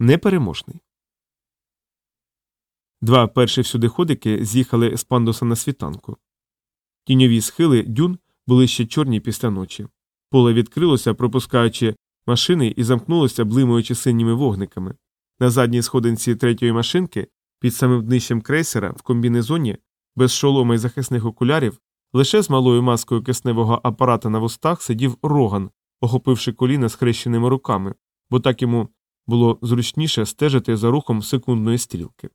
непереможний. Два перші всюдиходики з'їхали з пандуса на світанку. Тіньові схили дюн були ще чорні після ночі. Поле відкрилося, пропускаючи машини і замкнулося, блимаючи синіми вогниками. На задній сходинці третьої машинки, під самим днищем крейсера, в комбінезоні, без шолома і захисних окулярів, лише з малою маскою кисневого апарата на вустах сидів роган, охопивши коліна схрещеними руками, бо так йому було зручніше стежити за рухом секундної стрілки.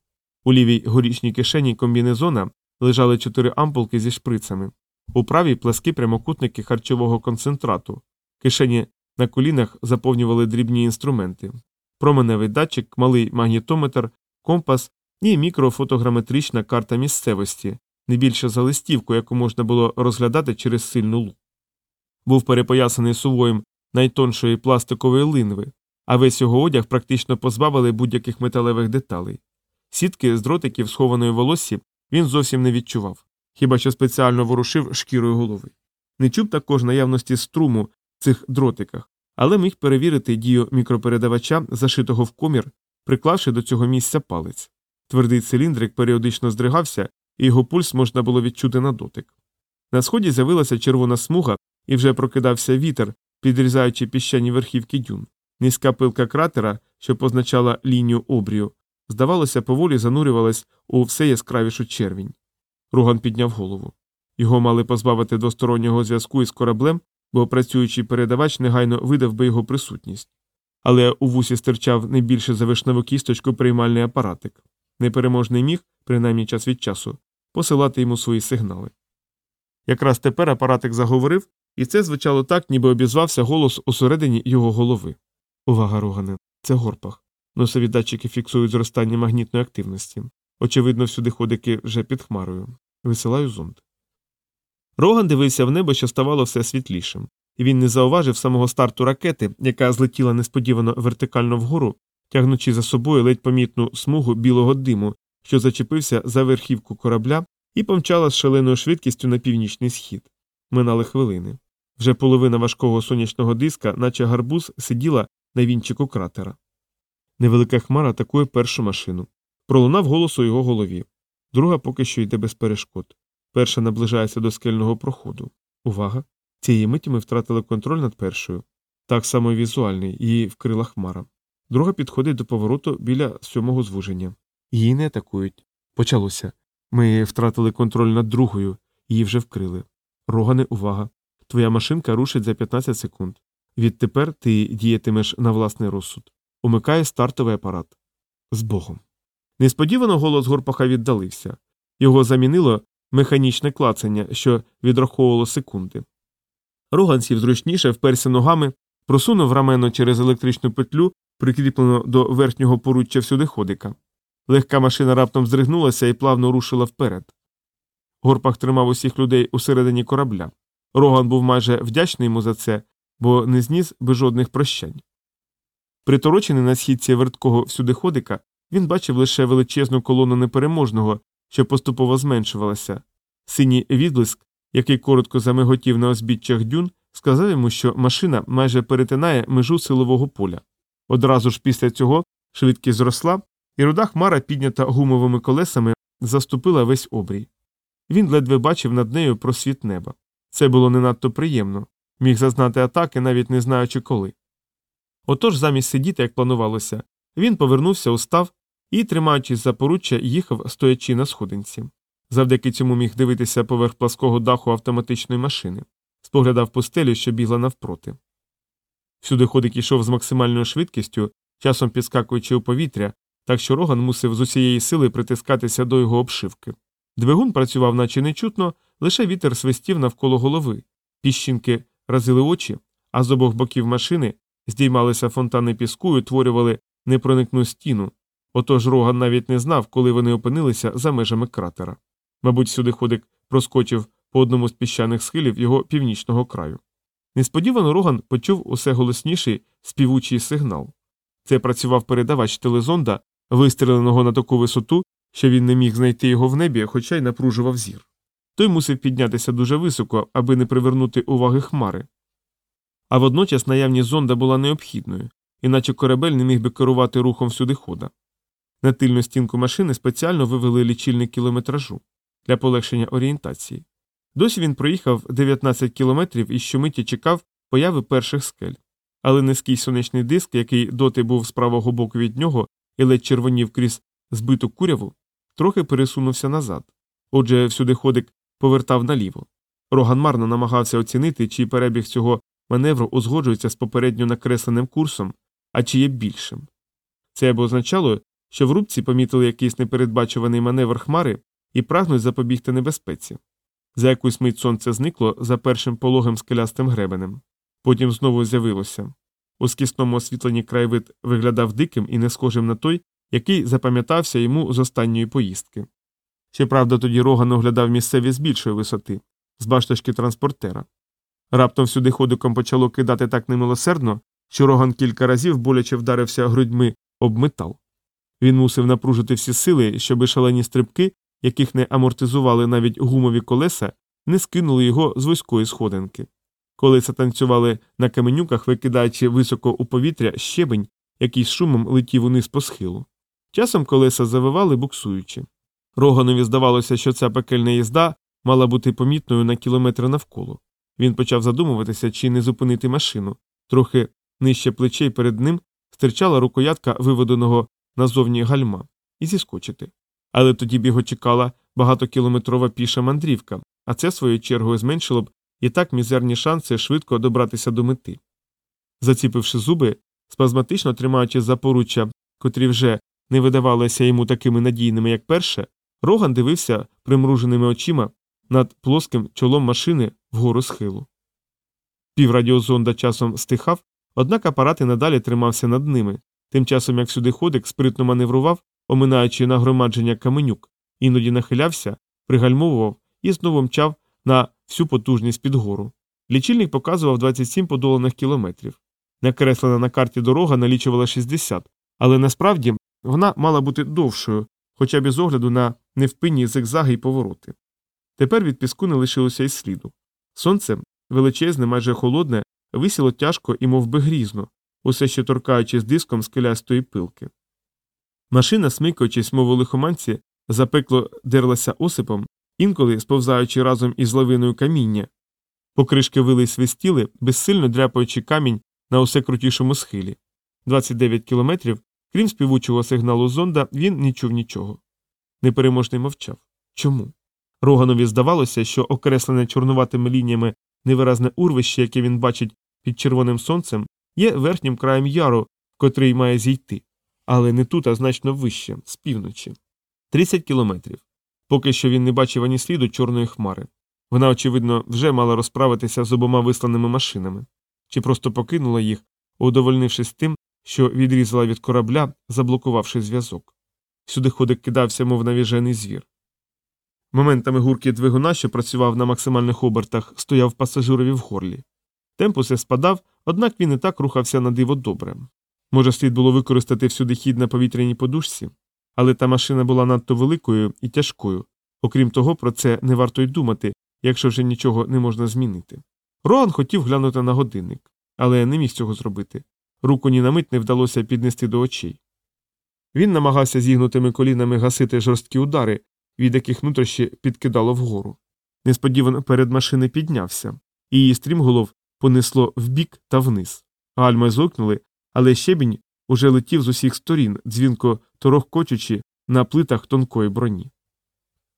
У лівій горічній кишені комбінезона лежали чотири ампулки зі шприцами, у правій пласкі прямокутники харчового концентрату, кишені на колінах заповнювали дрібні інструменти, променевий датчик, малий магнітометр, компас і мікрофотограметрична карта місцевості, не більше за листівку, яку можна було розглядати через сильну лу. Був перепоясаний сувоєм найтоншої пластикової линви, а весь його одяг практично позбавили будь-яких металевих деталей. Сітки з дротиків, схованої волоссі, він зовсім не відчував, хіба що спеціально ворушив шкірою голови. Не чув також наявності струму в цих дротиках, але міг перевірити дію мікропередавача, зашитого в комір, приклавши до цього місця палець. Твердий циліндрик періодично здригався, і його пульс можна було відчути на дотик. На сході з'явилася червона смуга і вже прокидався вітер, підрізаючи піщані верхівки дюн. Низька пилка кратера, що позначала лінію обрію, здавалося, поволі занурювалась у все яскравішу червінь. Руган підняв голову. Його мали позбавити двостороннього зв'язку із кораблем, бо працюючий передавач негайно видав би його присутність. Але у вусі стирчав не більше за вишневу кісточку приймальний апаратик. Непереможний міг, принаймні час від часу, посилати йому свої сигнали. Якраз тепер апаратик заговорив, і це звучало так, ніби обізвався голос усередині його голови. Увага, Рогане, це горпах. Носові датчики фіксують зростання магнітної активності. Очевидно, всюди ходики вже під хмарою. Висилаю зонд. Роган дивився в небо, що ставало все світлішим, і він не зауважив самого старту ракети, яка злетіла несподівано вертикально вгору, тягнучи за собою ледь помітну смугу білого диму, що зачепився за верхівку корабля і помчала з шаленою швидкістю на північний схід. Минали хвилини. Вже половина важкого сонячного диска, наче гарбуз, сиділа на вінчику кратера. Невелика хмара атакує першу машину. Пролунав голос у його голові. Друга поки що йде без перешкод. Перша наближається до скельного проходу. Увага! Цієї миті ми втратили контроль над першою. Так само і візуальний, її вкрила хмара. Друга підходить до повороту біля сьомого звуження. Її не атакують. Почалося. Ми втратили контроль над другою, її вже вкрили. Рогане, увага. Твоя машинка рушить за 15 секунд. Відтепер ти діятимеш на власний розсуд. Умикає стартовий апарат. З Богом. Несподівано голос горпаха віддалився. Його замінило механічне клацання, що відраховувало секунди. Роган сів зручніше, вперся ногами, просунув рамено через електричну петлю, прикріплену до верхнього поруччя всюдиходика. Легка машина раптом здригнулася і плавно рушила вперед. Горпах тримав усіх людей усередині корабля. Роган був майже вдячний йому за це, бо не зніс без жодних прощань. Приторочений на східці верткого всюдиходика, він бачив лише величезну колону непереможного, що поступово зменшувалася. Синій відблиск, який коротко замиготів на озбіччях дюн, сказав йому, що машина майже перетинає межу силового поля. Одразу ж після цього швидкість зросла, і руда хмара, піднята гумовими колесами, заступила весь обрій. Він ледве бачив над нею просвіт неба. Це було не надто приємно, міг зазнати атаки, навіть не знаючи коли. Отож, замість сидіти, як планувалося, він повернувся, устав і, тримаючись за поруччя, їхав, стоячи на сходинці. Завдяки цьому міг дивитися поверх плаского даху автоматичної машини, споглядав пустелю, що бігла навпроти. Всюди ходик ішов з максимальною швидкістю, часом підскакуючи у повітря, так що роган мусив з усієї сили притискатися до його обшивки. Двигун працював, наче нечутно, лише вітер свистів навколо голови, піщинки разили очі, а з обох боків машини здіймалися фонтани піску і утворювали непроникну стіну. Отож роган навіть не знав, коли вони опинилися за межами кратера. Мабуть, сюди ходик проскочив по одному з піщаних схилів його північного краю. Несподівано Роган почув усе голосніший співучий сигнал. Це працював передавач телезонда, вистріленого на таку висоту, що він не міг знайти його в небі, хоча й напружував зір. Той мусив піднятися дуже високо, аби не привернути уваги хмари. А водночас наявність зонда була необхідною іначе корабель не міг би керувати рухом всюди хода. На тильну стінку машини спеціально вивели лічильник кілометражу для полегшення орієнтації. Досі він проїхав 19 кілометрів і щомиті чекав появи перших скель. Але низький сонячний диск, який доти був з правого боку від нього і ледь червонів крізь збиту куряву, трохи пересунувся назад. Отже, всюди ходик повертав наліво. Роган марно намагався оцінити, чи перебіг цього маневру узгоджується з попередньо накресленим курсом, а чи є більшим. Це або означало, що в рубці помітили якийсь непередбачуваний маневр хмари і прагнуть запобігти небезпеці. За якусь мить сонце зникло за першим пологим скелястим гребенем. Потім знову з'явилося. У скісному освітленні краєвид виглядав диким і не схожим на той, який запам'ятався йому з останньої поїздки. Щоправда, тоді Роган оглядав місцеві з більшої висоти, з башточки транспортера. Раптом всюди ходиком почало кидати так немилосердно, що Роган кілька разів боляче вдарився грудьми об метал. Він мусив напружити всі сили, щоби шалені стрибки, яких не амортизували навіть гумові колеса, не скинули його з вузької сходинки. Колеса танцювали на каменюках, викидаючи високо у повітря щебень, який з шумом летів униз по схилу. Часом колеса завивали, буксуючи. Роганові здавалося, що ця пекельна їзда мала бути помітною на кілометри навколо. Він почав задумуватися, чи не зупинити машину. Трохи нижче плечей перед ним стирчала рукоятка виведеного назовні гальма, і зіскочити. Але тоді б його чекала багатокілометрова піша мандрівка, а це своєю чергою зменшило б і так мізерні шанси швидко добратися до мети. Заціпивши зуби, спазматично тримаючи за поруччя, котрі вже не видавалися йому такими надійними, як перше, Роган дивився примруженими очима над плоским чолом машини вгору схилу. Піврадіозонда часом стихав, однак апарат і надалі тримався над ними, тим часом як сюди ходик спритно маневрував, оминаючи нагромадження каменюк, іноді нахилявся, пригальмовував і знову мчав на всю потужність під гору. Лічильник показував 27 подоланих кілометрів. Накреслена на карті дорога налічувала 60, але насправді вона мала бути довшою, хоча б із огляду на невпинні зигзаги й повороти. Тепер від піску не лишилося й сліду. Сонце, величезне, майже холодне, висіло тяжко і мов би, грізно, усе ще торкаючись диском скелястої пилки. Машина, смикаючись, мов у лихоманці, запекло дерлася осипом, інколи сповзаючи разом із лавиною каміння. Покришки вили й свистіли, безсильно дряпаючи камінь на усе крутішому схилі. 29 кілометрів, крім співучого сигналу зонда, він не чув нічого. Непереможний мовчав. Чому? Роганові здавалося, що окреслене чорнуватими лініями невиразне урвище, яке він бачить під червоним сонцем, є верхнім краєм яру, котрий має зійти, але не тут, а значно вище, з півночі. 30 кілометрів. Поки що він не бачив ані сліду чорної хмари. Вона, очевидно, вже мала розправитися з обома висланими машинами, чи просто покинула їх, удовольнившись тим, що відрізала від корабля, заблокувавши зв'язок. Сюди ходик кидався, мов навіжений звір. Моментами гуркіт двигуна, що працював на максимальних обертах, стояв пасажирові в горлі. Темп усе спадав, однак він і так рухався на диво добре. Може, слід було використати всюди хід на повітряній подушці, але та машина була надто великою і тяжкою. Окрім того, про це не варто й думати, якщо вже нічого не можна змінити. Роан хотів глянути на годинник, але не міг цього зробити. Руку ні на мить не вдалося піднести до очей. Він намагався зігнутими колінами гасити жорсткі удари, від яких нутрощі підкидало вгору. Несподівано перед машини піднявся, і її стрімголов понесло вбік та вниз. Гальми зойкнули, але щебінь уже летів з усіх сторін, дзвінко торохкочучи на плитах тонкої броні.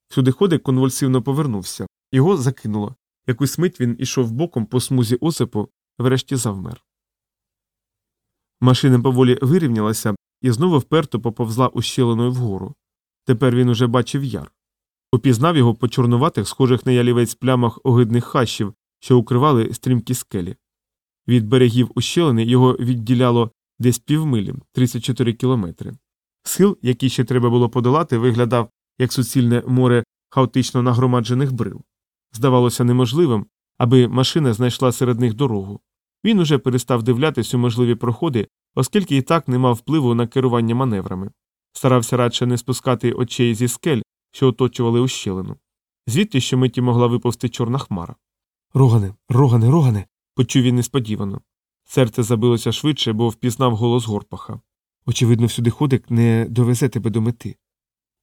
Сюди ходик конвульсивно повернувся, його закинуло. Якусь мить він ішов боком по смузі осипу, врешті завмер. Машина поволі вирівнялася і знову вперто поповзла ущеленою вгору. Тепер він уже бачив яр. Упізнав його по чорнуватих, схожих на ялівець плямах огидних хащів, що укривали стрімкі скелі. Від берегів ущелини його відділяло десь півмилі 34 кілометри. Схил, який ще треба було подолати, виглядав як суцільне море хаотично нагромаджених брил. Здавалося неможливим, аби машина знайшла серед них дорогу. Він уже перестав дивлятись у можливі проходи, оскільки і так не мав впливу на керування маневрами. Старався радше не спускати очей зі скель, що оточували ущелину. Звідти щомиті могла виповзти чорна хмара. Рогане, рогане, рогане. почув він несподівано. Серце забилося швидше, бо впізнав голос Горпаха. Очевидно, всюди ходик не довезе тебе до мети.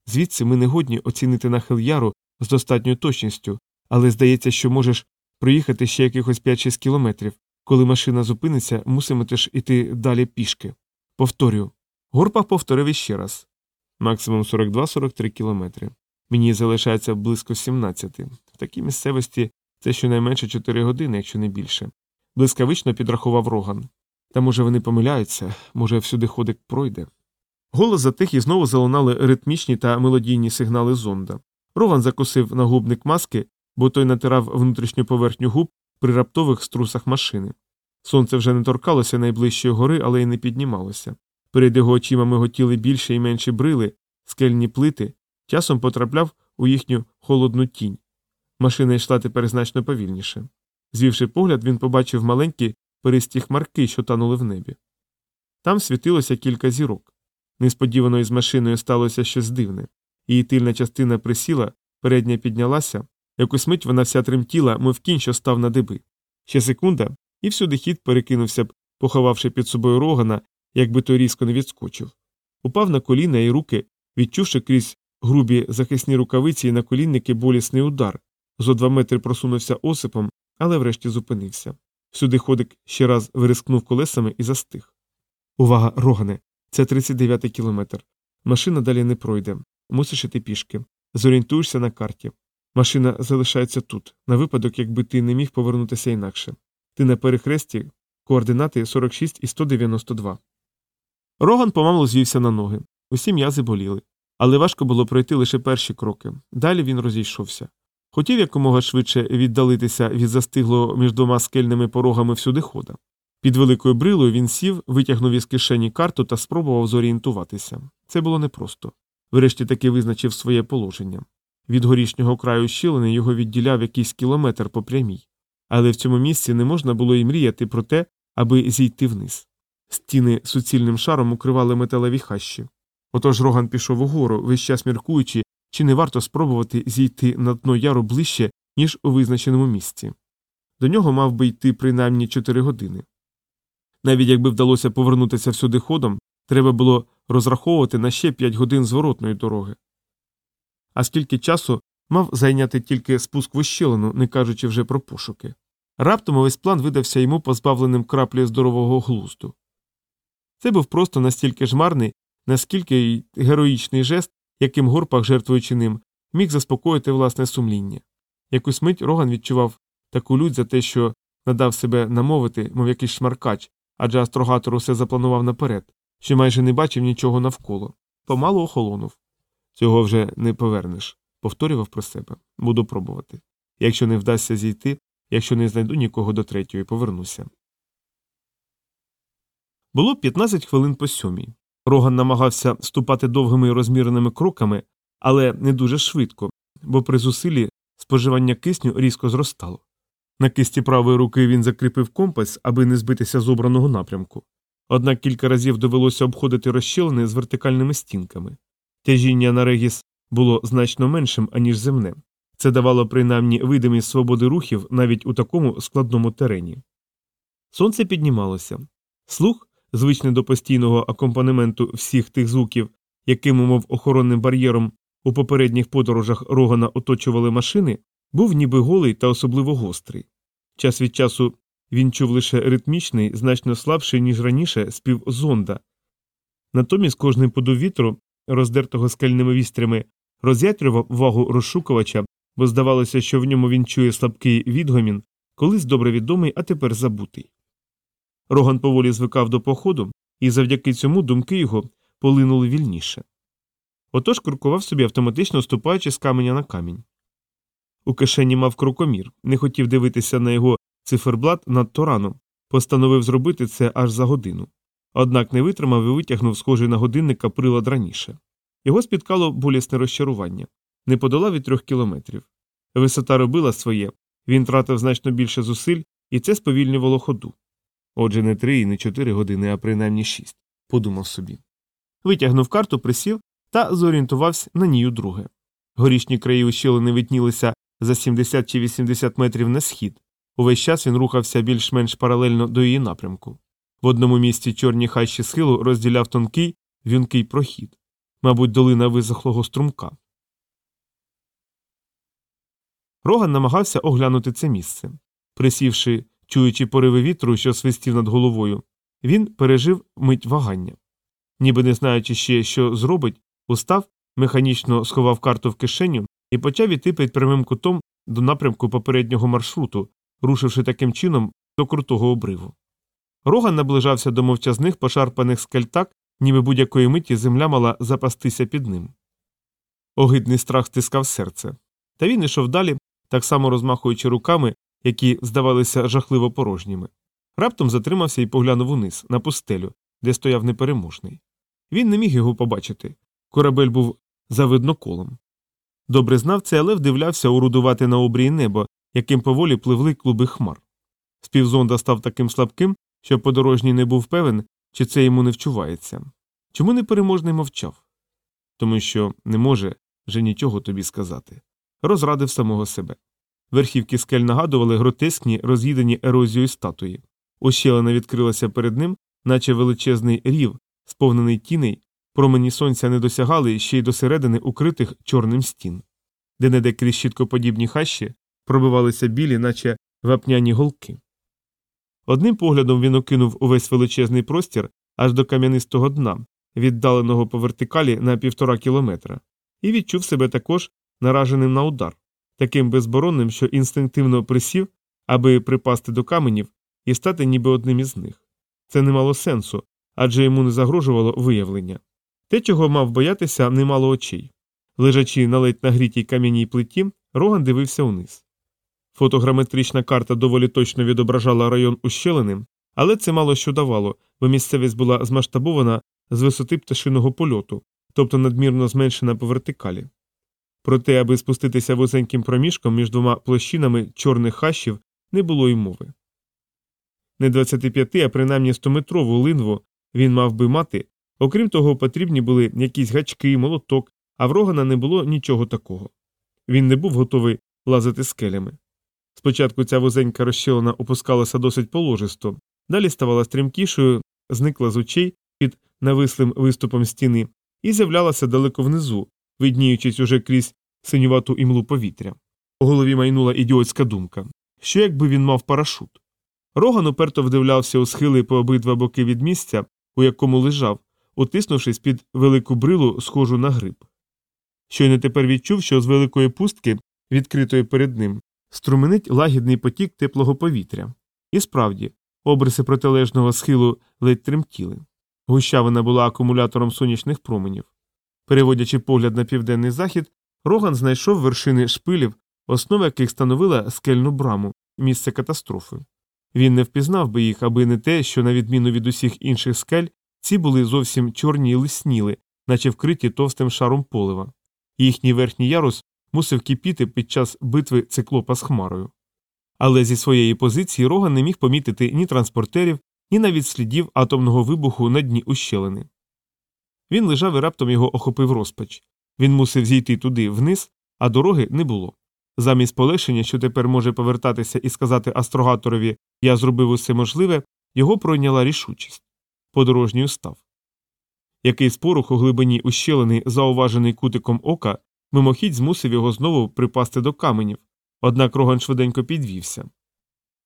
Звідси ми не годні оцінити нахил яру з достатньою точністю, але здається, що можеш проїхати ще якихось 5-6 кілометрів. Коли машина зупиниться, мусимеш іти далі пішки. Повторюю. Горпах повторив іще раз. Максимум 42-43 кілометри. Мені залишається близько 17. В такій місцевості це щонайменше 4 години, якщо не більше. Блискавично підрахував роган. Та може вони помиляються, може всюди ходик пройде. Голос затих і знову залунали ритмічні та мелодійні сигнали зонда. Роган закусив нагубник маски, бо той натирав внутрішню поверхню губ при раптових струсах машини. Сонце вже не торкалося найближчої гори, але й не піднімалося. Перед його очима миготіли більше і менші брили, скельні плити, часом потрапляв у їхню холодну тінь. Машина йшла тепер значно повільніше. Звівши погляд, він побачив маленькі перисті хмарки, що танули в небі. Там світилося кілька зірок. Несподівано із машиною сталося щось дивне. Її тильна частина присіла, передня піднялася, якусь мить вона вся тремтіла, мов кінь, що став на диби. Ще секунда, і всюди хід перекинувся б, поховавши під собою рогана, якби той різко не відскочив. Упав на коліна і руки, відчувши крізь грубі захисні рукавиці і наколінники болісний удар. Зо два метри просунувся осипом, але врешті зупинився. Всюди ходик ще раз вирискнув колесами і застиг. Увага, рогане, це 39-й кілометр. Машина далі не пройде. Мусиш іти пішки. Зорієнтуєшся на карті. Машина залишається тут, на випадок, якби ти не міг повернутися інакше. Ти на перехресті координати 46 і 192. Роган помалу звівся на ноги. Усі м'язи боліли. Але важко було пройти лише перші кроки. Далі він розійшовся. Хотів якомога швидше віддалитися від застиглого між двома скельними порогами всюди хода. Під великою брилою він сів, витягнув із кишені карту та спробував зорієнтуватися. Це було непросто. Врешті таки визначив своє положення. Від горішнього краю щілини його відділяв якийсь кілометр по прямій, але в цьому місці не можна було й мріяти про те, аби зійти вниз. Стіни суцільним шаром укривали металеві хащі. Отож Роган пішов угору, весь час міркуючи, чи не варто спробувати зійти на дно яру ближче, ніж у визначеному місці. До нього мав би йти принаймні 4 години. Навіть якби вдалося повернутися всюди ходом, треба було розраховувати на ще 5 годин зворотної дороги. А скільки часу мав зайняти тільки спуск в ущелину, не кажучи вже про пошуки. Раптом увесь план видався йому позбавленим краплі здорового глузду. Це був просто настільки жмарний, наскільки й героїчний жест, яким горпах, жертвуючи ним, міг заспокоїти власне сумління. Якусь мить Роган відчував таку лють за те, що надав себе намовити, мов якийсь шмаркач, адже астрогатор усе запланував наперед, що майже не бачив нічого навколо. Помалу охолонув. Цього вже не повернеш, повторював про себе. Буду пробувати. Якщо не вдасться зійти, якщо не знайду нікого до третьої, повернуся. Було 15 хвилин по сьомій. Роган намагався ступати довгими і розміреними кроками, але не дуже швидко, бо при зусиллі споживання кисню різко зростало. На кисті правої руки він закріпив компас, аби не збитися з обраного напрямку. Однак кілька разів довелося обходити розщелини з вертикальними стінками. Тяжіння на регіс було значно меншим, аніж земне. Це давало принаймні видимість свободи рухів навіть у такому складному терені. Сонце піднімалося. Слух, звичний до постійного акомпанементу всіх тих звуків, якими, мов охоронним бар'єром, у попередніх подорожах рогана оточували машини, був ніби голий та особливо гострий. Час від часу він чув лише ритмічний, значно слабший, ніж раніше, спів зонда. Натомість кожний подув вітру, роздертого скельними вістрями, роз'ятрював увагу розшукувача, бо здавалося, що в ньому він чує слабкий відгомін, колись добре відомий, а тепер забутий. Роган поволі звикав до походу, і завдяки цьому думки його полинули вільніше. Отож крокував собі автоматично ступаючи з каменя на камінь. У кишені мав крокомір, не хотів дивитися на його циферблат надто рано, постановив зробити це аж за годину. Однак не витримав і витягнув схожий на годинника прилад раніше. Його спіткало болісне розчарування не подолав і трьох кілометрів. Висота робила своє, він тратив значно більше зусиль, і це сповільнювало ходу. Отже, не три і не чотири години, а принаймні шість, подумав собі. Витягнув карту, присів та зорієнтувався на ній удруге. Горішні краї ущелини виднілися за 70 чи 80 метрів на схід, Увесь час він рухався більш-менш паралельно до її напрямку. В одному місці чорні хащі схилу розділяв тонкий в'юнкий прохід, мабуть, долина висохлого струмка. Роган намагався оглянути це місце. Присівши, чуючи пориви вітру, що свистів над головою, він пережив мить вагання. Ніби не знаючи ще, що зробить, устав, механічно сховав карту в кишеню і почав іти під прямим кутом до напрямку попереднього маршруту, рушивши таким чином до крутого обриву. Роган наближався до мовчазних пошарпаних скель так, ніби будь-якої миті земля мала запастися під ним. Огидний страх стискав серце. Та він ішов далі, так само розмахуючи руками, які здавалися жахливо порожніми. Раптом затримався і поглянув униз, на пустелю, де стояв непереможний. Він не міг його побачити. Корабель був завидно колом. Добре знав це, але вдивлявся урудувати на обрії небо, яким поволі пливли клуби хмар. Співзонда став таким слабким, що подорожній не був певен, чи це йому не вчувається. Чому непереможний мовчав? Тому що не може вже нічого тобі сказати. Розрадив самого себе. Верхівки скель нагадували гротескні, роз'їдені ерозією статуї. Ощелина відкрилася перед ним, наче величезний рів, сповнений тіней, промені сонця не досягали ще й до середини укритих чорним стін. Де неде крізь щіткоподібні хащі пробивалися білі, наче вапняні голки. Одним поглядом він окинув увесь величезний простір аж до кам'янистого дна, віддаленого по вертикалі на півтора кілометра, і відчув себе також нараженим на удар, таким безборонним, що інстинктивно присів, аби припасти до каменів і стати ніби одним із них. Це не мало сенсу, адже йому не загрожувало виявлення. Те, чого мав боятися, не мало очей. Лежачи на ледь нагрітій кам'яній плиті, Роган дивився униз. Фотограметрична карта доволі точно відображала район ущелини, але це мало що давало, бо місцевість була змасштабована з висоти пташиного польоту, тобто надмірно зменшена по вертикалі. Проте, аби спуститися вузеньким проміжком між двома площинами чорних хащів, не було й мови. Не 25, а принаймні 100-метрову линву він мав би мати, окрім того, потрібні були якісь гачки, молоток, а в Рогана не було нічого такого. Він не був готовий лазити скелями. Спочатку ця вузенька розщелина опускалася досить положисто, далі ставала стрімкішою, зникла з очей під навислим виступом стіни і з'являлася далеко внизу, видніючись уже крізь синювату імлу повітря. У голові майнула ідіотська думка що якби він мав парашут. Роган уперто вдивлявся у схили по обидва боки від місця, у якому лежав, утиснувшись під велику брилу, схожу на гриб. Щойно тепер відчув, що з великої пустки, відкритої перед ним, струменить лагідний потік теплого повітря. І справді, обриси протилежного схилу ледь тремтіли. Гущавина була акумулятором сонячних променів. Переводячи погляд на південний захід, Роган знайшов вершини шпилів, основа яких становила скельну браму, місце катастрофи. Він не впізнав би їх, аби не те, що, на відміну від усіх інших скель, ці були зовсім чорні і лисніли, наче вкриті товстим шаром полива. Їхній верхній ярус мусив кипіти під час битви циклопа з хмарою. Але зі своєї позиції Роган не міг помітити ні транспортерів, ні навіть слідів атомного вибуху на дні ущелини. Він лежав і раптом його охопив розпач. Він мусив зійти туди вниз, а дороги не було. Замість полегшення, що тепер може повертатися і сказати астрогаторові я зробив усе можливе, його пройняла рішучість. Подорожній устав. Якийсь порух у глибині ущелини, зауважений кутиком ока, мимохідь змусив його знову припасти до каменів, однак Роган швиденько підвівся.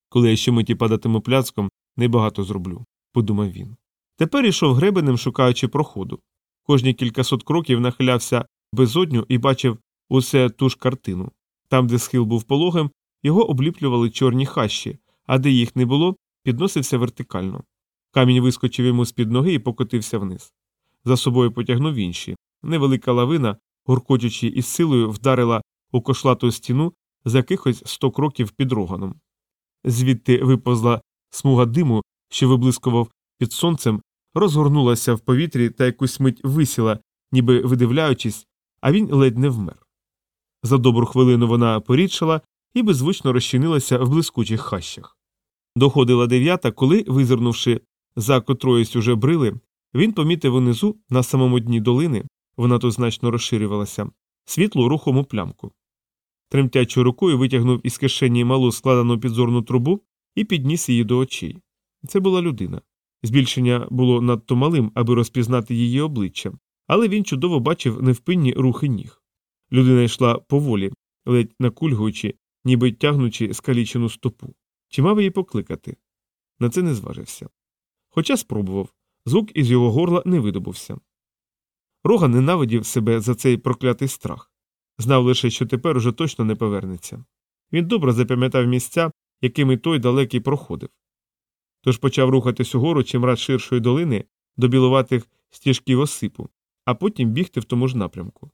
Коли я ще миті падатиму пляцком, небагато зроблю, подумав він. Тепер ішов гребенем, шукаючи проходу. Кожні кількасот кроків нахилявся безодню і бачив усе ту ж картину. Там, де схил був пологим, його обліплювали чорні хащі, а де їх не було, підносився вертикально. Камінь вискочив йому з під ноги і покотився вниз. За собою потягнув інші. Невелика лавина, гуркочучи із силою, вдарила у кошлату стіну за якихось сто кроків під роганом. Звідти виповзла смуга диму, що виблискував під сонцем, розгорнулася в повітрі та якусь мить висіла, ніби видивляючись, а він ледь не вмер. За добру хвилину вона порідшала і беззвучно розчинилася в блискучих хащах. Доходила дев'ята, коли, визирнувши за котроюсь уже брили, він помітив унизу, на самому дні долини, вона тут значно розширювалася, світлу рухому плямку. Тремтячою рукою витягнув із кишені малу складену підзорну трубу і підніс її до очей. Це була людина. Збільшення було надто малим, аби розпізнати її обличчя, але він чудово бачив невпинні рухи ніг. Людина йшла поволі, ледь накульгуючи, ніби тягнучи скалічену стопу. Чи мав її покликати? На це не зважився. Хоча спробував, звук із його горла не видобувся. Рога ненавидів себе за цей проклятий страх. Знав лише, що тепер уже точно не повернеться. Він добре запам'ятав місця, якими той далекий проходив. Тож почав рухатись угору чимраз ширшої долини до білуватих стіжків осипу, а потім бігти в тому ж напрямку.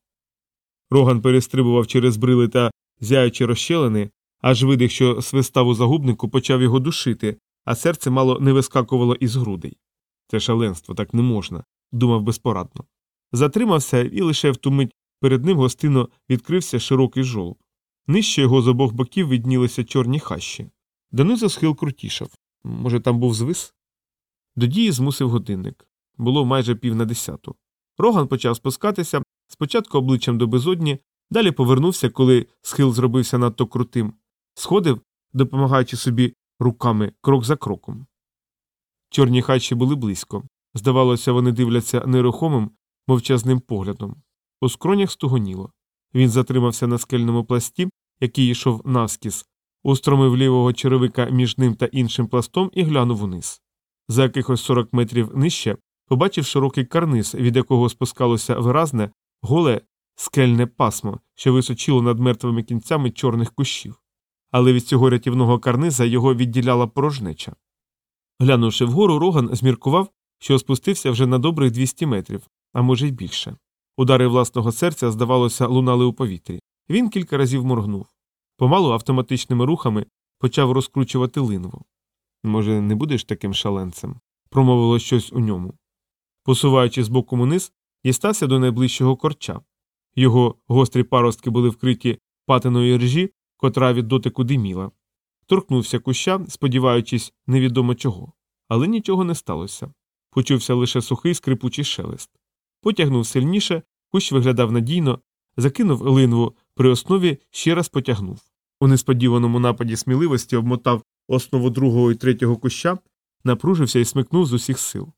Роган перестрибував через брили та зяючі розщелини, аж видих, що свистав у загубнику почав його душити, а серце мало не вискакувало із грудей. Це шаленство так не можна, думав безпорадно. Затримався і лише в ту мить перед ним гостинно відкрився широкий жолоб. Нижче його з обох боків віднілися чорні хащі. Донизу схил крутішав. Може, там був звис? До дії змусив годинник. Було майже пів на десяту. Роган почав спускатися, спочатку обличчям до безодні, далі повернувся, коли схил зробився надто крутим, сходив, допомагаючи собі руками крок за кроком. Чорні хащі були близько. Здавалося, вони дивляться нерухомим, мовчазним поглядом. У скронях стугоніло. Він затримався на скельному пласті, який йшов навскіз, устромив лівого черевика між ним та іншим пластом і глянув униз. За якихось 40 метрів нижче побачив широкий карниз, від якого спускалося виразне, голе скельне пасмо, що височило над мертвими кінцями чорних кущів. Але від цього рятівного карниза його відділяла порожнеча. Глянувши вгору, Роган зміркував, що спустився вже на добрих 200 метрів, а може й більше. Удари власного серця, здавалося, лунали у повітрі. Він кілька разів моргнув. Помалу автоматичними рухами почав розкручувати линву. Може, не будеш таким шаленцем? промовило щось у ньому. Посуваючи з боку униз, дістався до найближчого корча. Його гострі паростки були вкриті патиної ржі, котра від дотику диміла. Торкнувся куща, сподіваючись невідомо чого. Але нічого не сталося. Почувся лише сухий скрипучий шелест. Потягнув сильніше, кущ виглядав надійно, закинув линву при основі ще раз потягнув. У несподіваному нападі сміливості обмотав основу другого і третього куща, напружився і смикнув з усіх сил.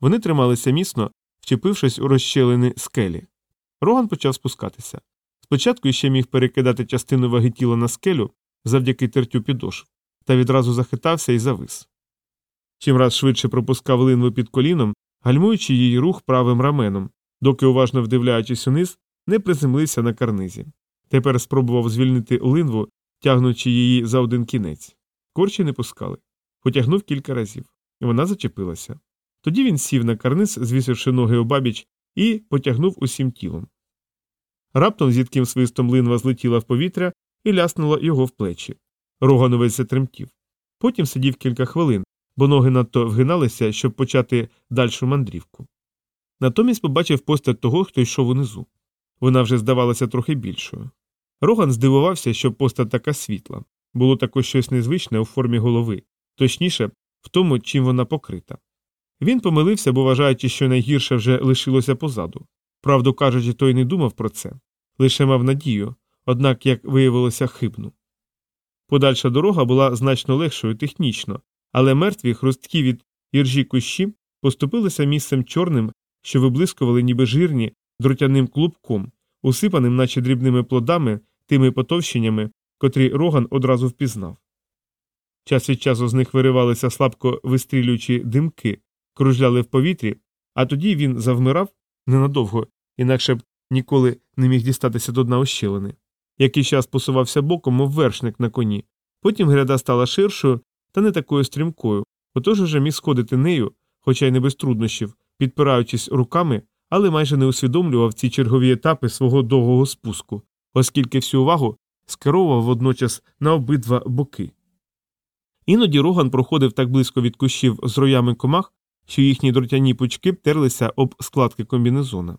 Вони трималися міцно, вчепившись у розщелини скелі. Роган почав спускатися. Спочатку іще міг перекидати частину ваги тіла на скелю завдяки тертю підошв, та відразу захитався і завис. Чим раз швидше пропускав линву під коліном, гальмуючи її рух правим раменом, доки, уважно вдивляючись униз, не приземлився на карнизі. Тепер спробував звільнити линву, тягнучи її за один кінець. Корчі не пускали. Потягнув кілька разів. Вона зачепилася. Тоді він сів на карниз, звісивши ноги обабіч, і потягнув усім тілом. Раптом з їдким свистом линва злетіла в повітря і ляснула його в плечі. Рогановець затремтів. Потім сидів кілька хвилин, бо ноги надто вгиналися, щоб почати дальшу мандрівку. Натомість побачив постать того, хто йшов унизу. Вона вже здавалася трохи більшою. Роган здивувався, що постать така світла. Було також щось незвичне у формі голови, точніше, в тому, чим вона покрита. Він помилився, бо вважаючи, що найгірше вже лишилося позаду. Правду кажучи, той не думав про це, лише мав надію, однак, як виявилося, хибну. Подальша дорога була значно легшою технічно, але мертві хрусткі від іржі кущі поступилися місцем чорним, що виблискували ніби жирні дротяним клубком, усипаним, наче дрібними плодами, тими потовщеннями, котрі роган одразу впізнав. Час від часу з них виривалися слабко вистрілюючі димки, кружляли в повітрі, а тоді він завмирав ненадовго, інакше б ніколи не міг дістатися до дна ощелини. Який час посувався боком, мов вершник на коні. Потім гряда стала ширшою та не такою стрімкою, отож уже міг сходити нею, хоча й не без труднощів, підпираючись руками, але майже не усвідомлював ці чергові етапи свого довгого спуску, оскільки всю увагу скеровував водночас на обидва боки. Іноді роган проходив так близько від кущів з роями комах, що їхні дротяні пучки терлися об складки комбінезона.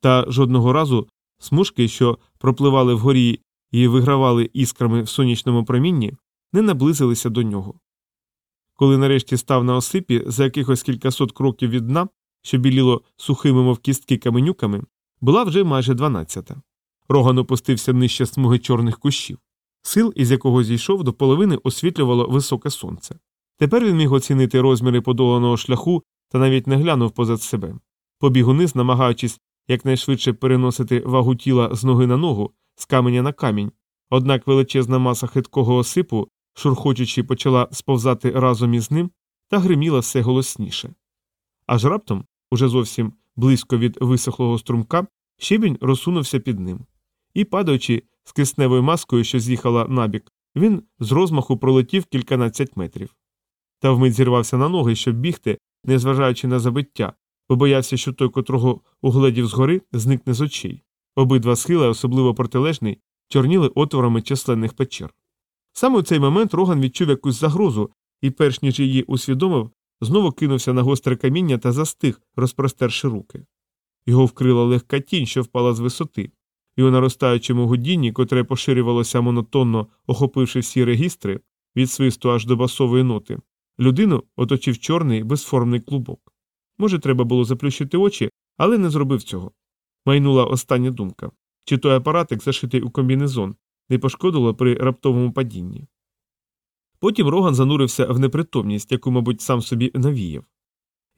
Та жодного разу смужки, що пропливали вгорі і вигравали іскрами в сонячному промінні, не наблизилися до нього. Коли нарешті став на осипі за якихось кількасот кроків від дна, що біліло сухими, мов кістки каменюками, була вже майже дванадцята. Роган опустився нижче смуги чорних кущів. Сил, із якого зійшов, до половини освітлювало високе сонце. Тепер він міг оцінити розміри подоланого шляху та навіть не глянув позад себе. Побіг униз, намагаючись якнайшвидше переносити вагу тіла з ноги на ногу, з каменя на камінь, однак величезна маса хиткого осипу, шурхочучи, почала сповзати разом із ним та гриміла все голосніше. Аж раптом, уже зовсім близько від висохлого струмка, щебінь розсунувся під ним. І, падаючи з кисневою маскою, що з'їхала набік, він з розмаху пролетів кільканадцять метрів. Та вмить зірвався на ноги, щоб бігти, незважаючи на забиття, бо боявся, що той, котрого угледів згори, зникне з очей. Обидва схили, особливо протилежний, чорніли отворами численних печер. Саме у цей момент Роган відчув якусь загрозу і, перш ніж її усвідомив, знову кинувся на гостре каміння та застиг, розпростерши руки. Його вкрила легка тінь, що впала з висоти, і у наростаючому гудінні, котре поширювалося монотонно, охопивши всі регістри, від свисту аж до басової ноти, людину оточив чорний безформний клубок. Може, треба було заплющити очі, але не зробив цього. Майнула остання думка чи той апаратик, зашитий у комбінезон, не пошкодило при раптовому падінні. Потім Роган занурився в непритомність, яку, мабуть, сам собі навіяв.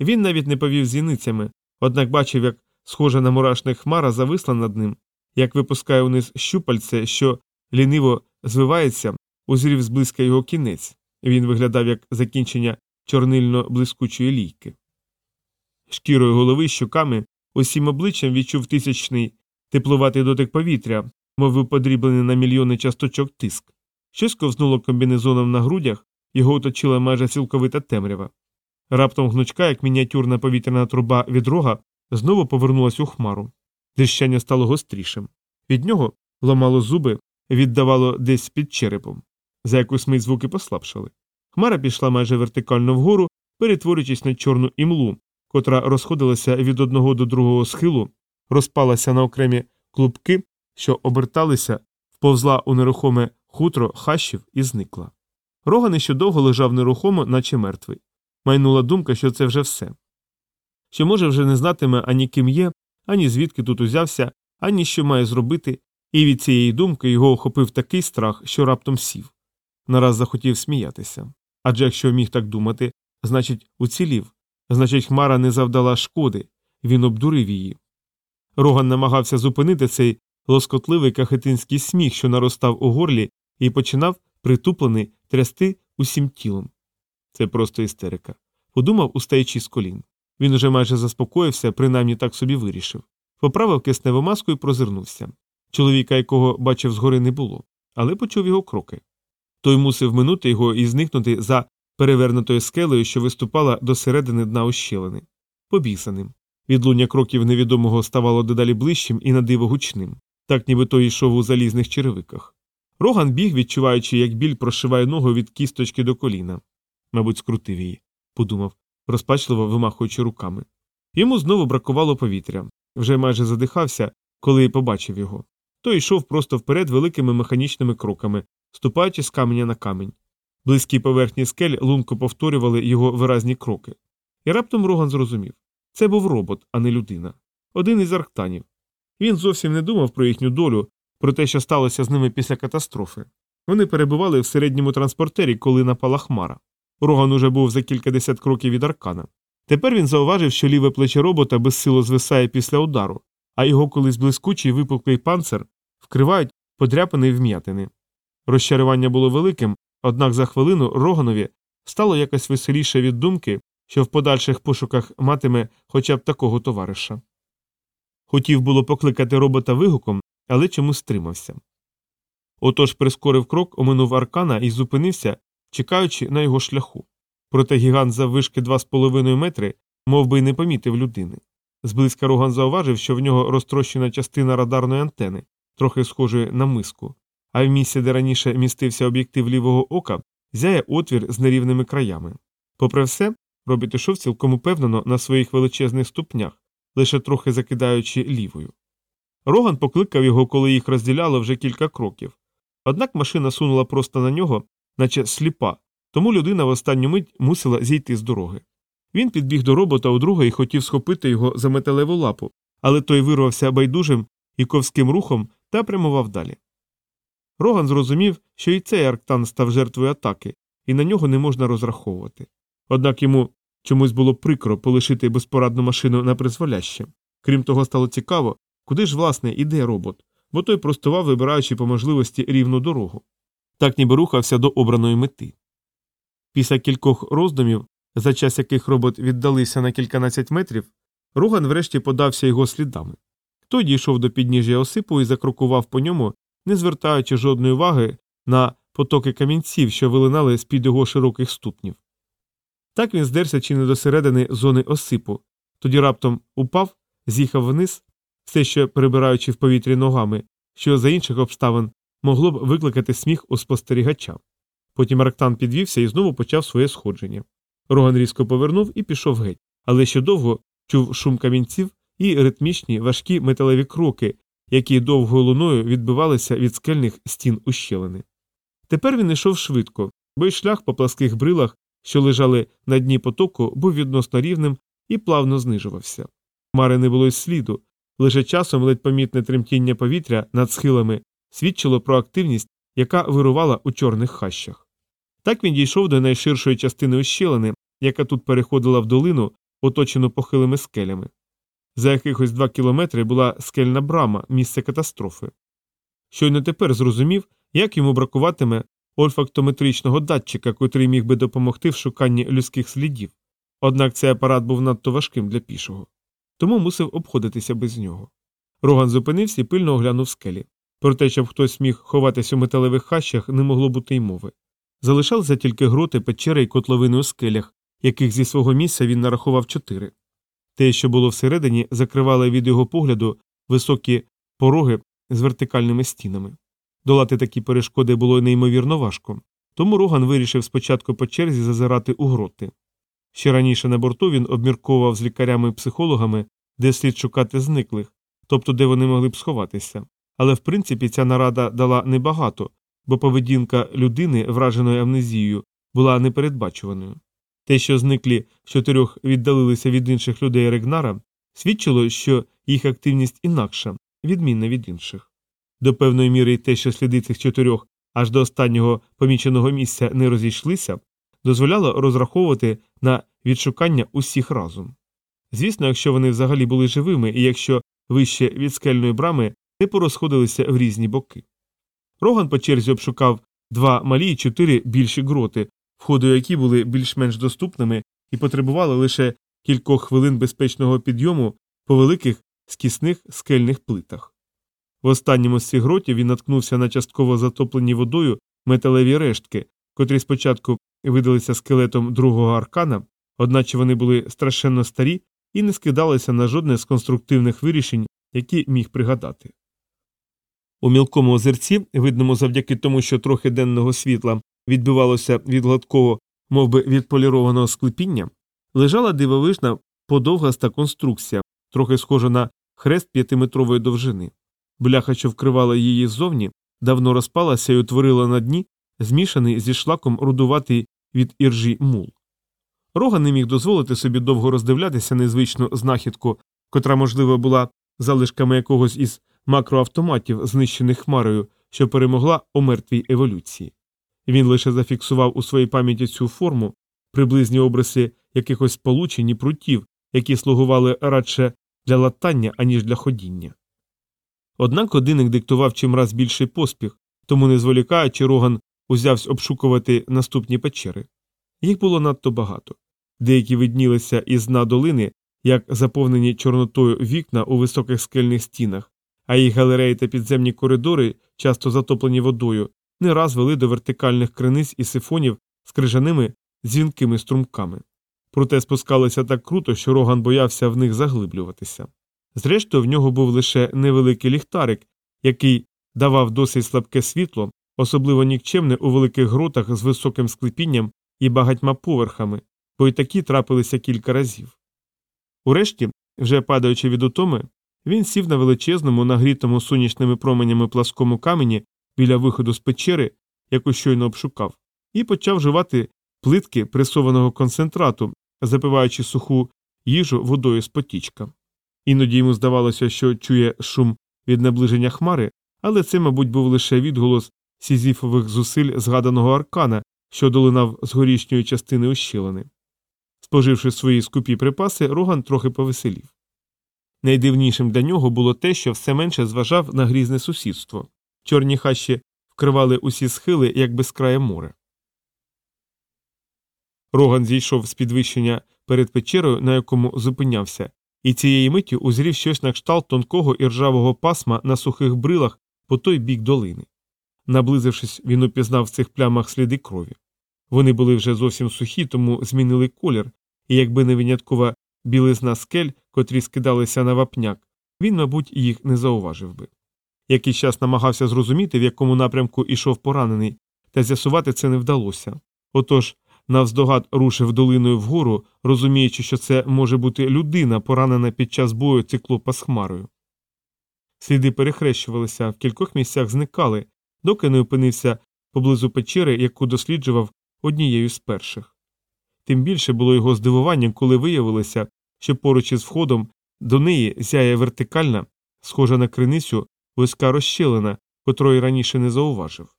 Він навіть не повів зіницями, однак бачив, як схожа на мурашник хмара зависла над ним, як випускає униз щупальце, що ліниво звивається, узрів зблизька його кінець, він виглядав як закінчення чорнильно блискучої лійки. Шкірою голови щоками, усім обличчям відчув тисячний теплуватий дотик повітря, мов подріблений на мільйони часточок тиск. Щось ковзнуло комбінезоном на грудях, його оточила майже цілковита темрява. Раптом гнучка, як мініатюрна повітряна труба від рога, знову повернулась у хмару. Дріщання стало гострішим. Від нього ламало зуби, віддавало десь під черепом. За якусь мить звуки послабшали. Хмара пішла майже вертикально вгору, перетворюючись на чорну імлу, котра розходилася від одного до другого схилу, розпалася на окремі клубки, що оберталися, вповзла у нерухоме хутро хащів і зникла. Роган ще довго лежав нерухомо, наче мертвий. Майнула думка, що це вже все. Що, може, вже не знатиме ані ким є, ані звідки тут узявся, ані що має зробити, і від цієї думки його охопив такий страх, що раптом сів. Нараз захотів сміятися. Адже якщо міг так думати, значить, уцілів, значить, хмара не завдала шкоди, він обдурив її. Роган намагався зупинити цей лоскотливий кахетинський сміх, що наростав у горлі, і починав, притуплений, трясти усім тілом. Це просто істерика. Подумав, устаючи з колін. Він уже майже заспокоївся, принаймні так собі вирішив. Поправив кисневу маску і прозирнувся. Чоловіка, якого бачив згори, не було, але почув його кроки. Той мусив минути його і зникнути за перевернутою скелею, що виступала до середини дна ущелини. Побіг за ним. Відлуння кроків невідомого ставало дедалі ближчим і надиво гучним, так ніби той йшов у залізних черевиках. Роган біг, відчуваючи, як біль прошиває ногу від кісточки до коліна. Мабуть, скрутив її, подумав, розпачливо вимахуючи руками. Йому знову бракувало повітря, вже майже задихався, коли побачив його. Той йшов просто вперед великими механічними кроками, ступаючи з каменя на камінь. Близькі поверхні скель лунко повторювали його виразні кроки. І раптом Роган зрозумів це був робот, а не людина. Один із арктанів. Він зовсім не думав про їхню долю, про те, що сталося з ними після катастрофи. Вони перебували в середньому транспортері, коли напала хмара. Роган уже був за кількадесят кроків від аркана. Тепер він зауважив, що ліве плече робота безсило звисає після удару, а його колись блискучий випуклий панцир вкривають подряпини й вм'ятини. Розчарування було великим, однак за хвилину Роганові стало якось веселіше від думки, що в подальших пошуках матиме хоча б такого товариша. Хотів було покликати робота вигуком, але чомусь стримався. Отож прискорив крок, оминув аркана і зупинився, чекаючи на його шляху. Проте гігант заввишки 2,5 метри мов би, й не помітив людини. Зблизька Роган зауважив, що в нього розтрощена частина радарної антени, трохи схожої на миску, а в місці, де раніше містився об'єктив лівого ока, зяє отвір з нерівними краями. Попри все, робіт ішов цілком упевнено на своїх величезних ступнях, лише трохи закидаючи лівою. Роган покликав його, коли їх розділяло вже кілька кроків. Однак машина сунула просто на нього, наче сліпа, тому людина в останню мить мусила зійти з дороги. Він підбіг до робота у друга і хотів схопити його за металеву лапу, але той вирвався байдужим і ковським рухом та прямував далі. Роган зрозумів, що і цей арктан став жертвою атаки, і на нього не можна розраховувати. Однак йому чомусь було прикро полишити безпорадну машину на призволяще. Крім того, стало цікаво, куди ж, власне, іде робот, бо той простував, вибираючи по можливості рівну дорогу. Так ніби рухався до обраної мети. Після кількох роздумів, за час яких робот віддалися на кільканадцять метрів, Роган врешті подався його слідами. Той дійшов до підніжжя осипу і закрокував по ньому, не звертаючи жодної уваги на потоки камінців, що вилинали з під його широких ступнів. Так він здерся чи не до середини зони осипу, тоді раптом упав, з'їхав вниз, все ще перебираючи в повітрі ногами, що за інших обставин могло б викликати сміх у спостерігача. Потім Рактан підвівся і знову почав своє сходження. Роган різко повернув і пішов геть, але ще довго чув шум камінців і ритмічні важкі металеві кроки, які довгою луною відбивалися від скельних стін ущелини. Тепер він йшов швидко, бо й шлях по пласких брилах, що лежали на дні потоку, був відносно рівним і плавно знижувався. Хмари не було й сліду, лише часом ледь помітне тремтіння повітря над схилами свідчило про активність, яка вирувала у чорних хащах. Так він дійшов до найширшої частини ущелини, яка тут переходила в долину, оточену похилими скелями. За якихось два кілометри була скельна брама, місце катастрофи. Щойно тепер зрозумів, як йому бракуватиме ольфактометричного датчика, котрий міг би допомогти в шуканні людських слідів. Однак цей апарат був надто важким для пішого, тому мусив обходитися без нього. Роган зупинився і пильно оглянув скелі. Про те, щоб хтось міг ховатися у металевих хащах, не могло бути й мови. Залишалися тільки гроти, печери й котловини у скелях, яких зі свого місця він нарахував чотири. Те, що було всередині, закривали від його погляду високі пороги з вертикальними стінами. Долати такі перешкоди було неймовірно важко, тому Роган вирішив спочатку по черзі зазирати у гроти. Ще раніше на борту він обмірковував з лікарями і психологами, де слід шукати зниклих, тобто де вони могли б сховатися. Але в принципі ця нарада дала небагато, бо поведінка людини, враженої амнезією, була непередбачуваною. Те, що зниклі в чотирьох віддалилися від інших людей Регнара, свідчило, що їх активність інакша, відмінна від інших. До певної міри те, що сліди цих чотирьох аж до останнього поміченого місця не розійшлися, дозволяло розраховувати на відшукання усіх разом. Звісно, якщо вони взагалі були живими і якщо вище від скельної брами не порозходилися в різні боки. Роган по черзі обшукав два малі і чотири більші гроти, входи які були більш-менш доступними і потребували лише кількох хвилин безпечного підйому по великих скісних скельних плитах. В останньому з цих гротів він наткнувся на частково затоплені водою металеві рештки, котрі спочатку видалися скелетом другого аркана, одначе вони були страшенно старі і не скидалися на жодне з конструктивних вирішень, які міг пригадати. У мілкому озерці, видному завдяки тому, що трохи денного світла відбивалося від гладкого, мов би відполірованого склепіння, лежала дивовижна подовгаста конструкція, трохи схожа на хрест п'ятиметрової довжини. Бляха, що вкривала її ззовні, давно розпалася і утворила на дні змішаний зі шлаком рудуватий від іржі мул. Рога не міг дозволити собі довго роздивлятися незвичну знахідку, котра, можливо, була залишками якогось із макроавтоматів, знищених хмарою, що перемогла у мертвій еволюції. Він лише зафіксував у своїй пам'яті цю форму, приблизні обриси якихось сполучень і прутів, які слугували радше для латання, аніж для ходіння. Однак годинник диктував чимраз більший поспіх, тому, не зволікаючи, Роган узявся обшукувати наступні печери. Їх було надто багато. Деякі виднілися із дна долини, як заповнені чорнотою вікна у високих скельних стінах, а їх галереї та підземні коридори, часто затоплені водою, не раз вели до вертикальних криниць і сифонів з крижаними дзвінкими струмками. Проте спускалися так круто, що Роган боявся в них заглиблюватися. Зрештою, в нього був лише невеликий ліхтарик, який давав досить слабке світло, особливо нікчемне у великих гротах з високим склепінням і багатьма поверхами, бо й такі трапилися кілька разів. Урешті, вже падаючи від утоми, він сів на величезному, нагрітому сонячними променями пласкому камені біля виходу з печери, яку щойно обшукав, і почав жувати плитки пресованого концентрату, запиваючи суху їжу водою з потічка. Іноді йому здавалося, що чує шум від наближення хмари, але це, мабуть, був лише відголос сізіфових зусиль згаданого аркана, що долинав з горішньої частини ущелини. Споживши свої скупі припаси, Роган трохи повеселів. Найдивнішим для нього було те, що все менше зважав на грізне сусідство. Чорні хащі вкривали усі схили, як безкрає море. Роган зійшов з підвищення перед печерою, на якому зупинявся, і цієї миті узрів щось на кшталт тонкого і ржавого пасма на сухих брилах по той бік долини. Наблизившись, він упізнав в цих плямах сліди крові. Вони були вже зовсім сухі, тому змінили колір, і якби не виняткова білизна скель, котрі скидалися на вапняк, він, мабуть, їх не зауважив би. Якийсь час намагався зрозуміти, в якому напрямку ішов поранений, та з'ясувати це не вдалося. Отож, навздогад рушив долиною вгору, розуміючи, що це може бути людина, поранена під час бою циклопа з хмарою. Сліди перехрещувалися, в кількох місцях зникали, доки не опинився поблизу печери, яку досліджував однією з перших. Тим більше було його здивуванням, коли виявилося, що поруч із входом до неї зяє вертикальна, схожа на криницю, вузька розщелина, котрої раніше не зауважив.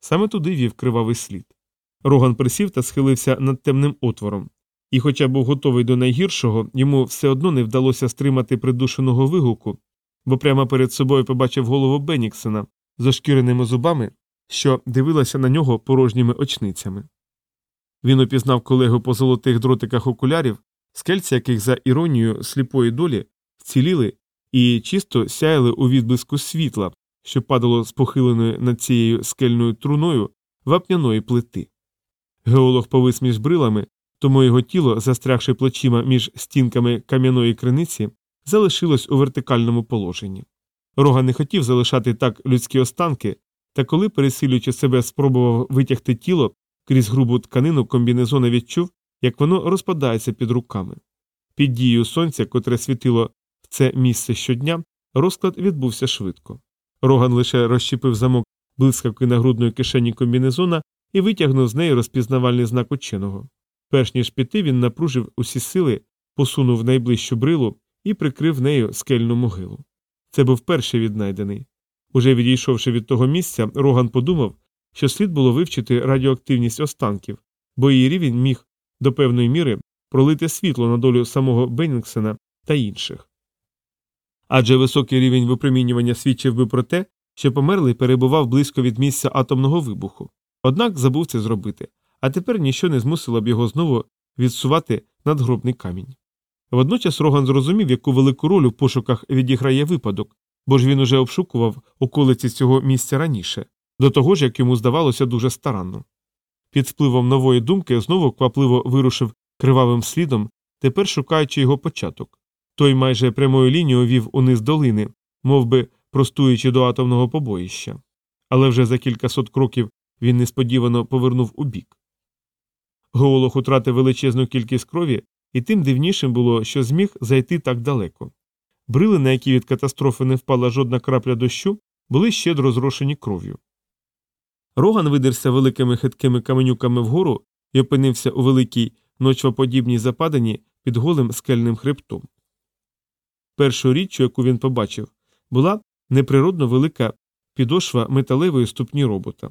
Саме туди вів кривавий слід. Роган присів та схилився над темним отвором, і, хоча був готовий до найгіршого, йому все одно не вдалося стримати придушеного вигуку, бо прямо перед собою побачив голову Беніксена з ошкіреними зубами, що дивилася на нього порожніми очницями. Він опізнав колегу по золотих дротиках окулярів, скельці яких за іронією сліпої долі вціліли і чисто сяяли у відблиску світла, що падало з похиленої над цією скельною труною вапняної плити. Геолог повис між брилами, тому його тіло, застрягши плечима між стінками кам'яної криниці, залишилось у вертикальному положенні. Рога не хотів залишати так людські останки, та коли, пересилюючи себе, спробував витягти тіло крізь грубу тканину комбінезона відчув, як воно розпадається під руками. Під дією сонця, котре світило в це місце щодня, розклад відбувся швидко. Роган лише розщепив замок блискавки нагрудної кишені комбінезона і витягнув з неї розпізнавальний знак ученого. Перш ніж піти, він напружив усі сили, посунув найближчу брилу і прикрив нею скельну могилу. Це був перший віднайдений. Уже відійшовши від того місця, Роган подумав, що слід було вивчити радіоактивність останків, бо її рівень міг до певної міри пролити світло на долю самого Беннінгсена та інших. Адже високий рівень випромінювання свідчив би про те, що померлий перебував близько від місця атомного вибуху. Однак забув це зробити, а тепер ніщо не змусило б його знову відсувати надгробний камінь. Водночас Роган зрозумів, яку велику роль у пошуках відіграє випадок, бо ж він уже обшукував околиці цього місця раніше, до того ж, як йому здавалося дуже старанно. Під впливом нової думки знову квапливо вирушив кривавим слідом, тепер шукаючи його початок. Той майже прямою лінією вів униз долини, мов би простуючи до атомного побоїща. Але вже за кількасот кроків він несподівано повернув у бік. Утратив величезну кількість крові, і тим дивнішим було, що зміг зайти так далеко. Брили, на які від катастрофи не впала жодна крапля дощу, були щедро зрошені кров'ю. Роган видерся великими хиткими каменюками вгору і опинився у великій ночвоподібній западині під голим скельним хребтом. Першою річчю, яку він побачив, була неприродно велика підошва металевої ступні робота.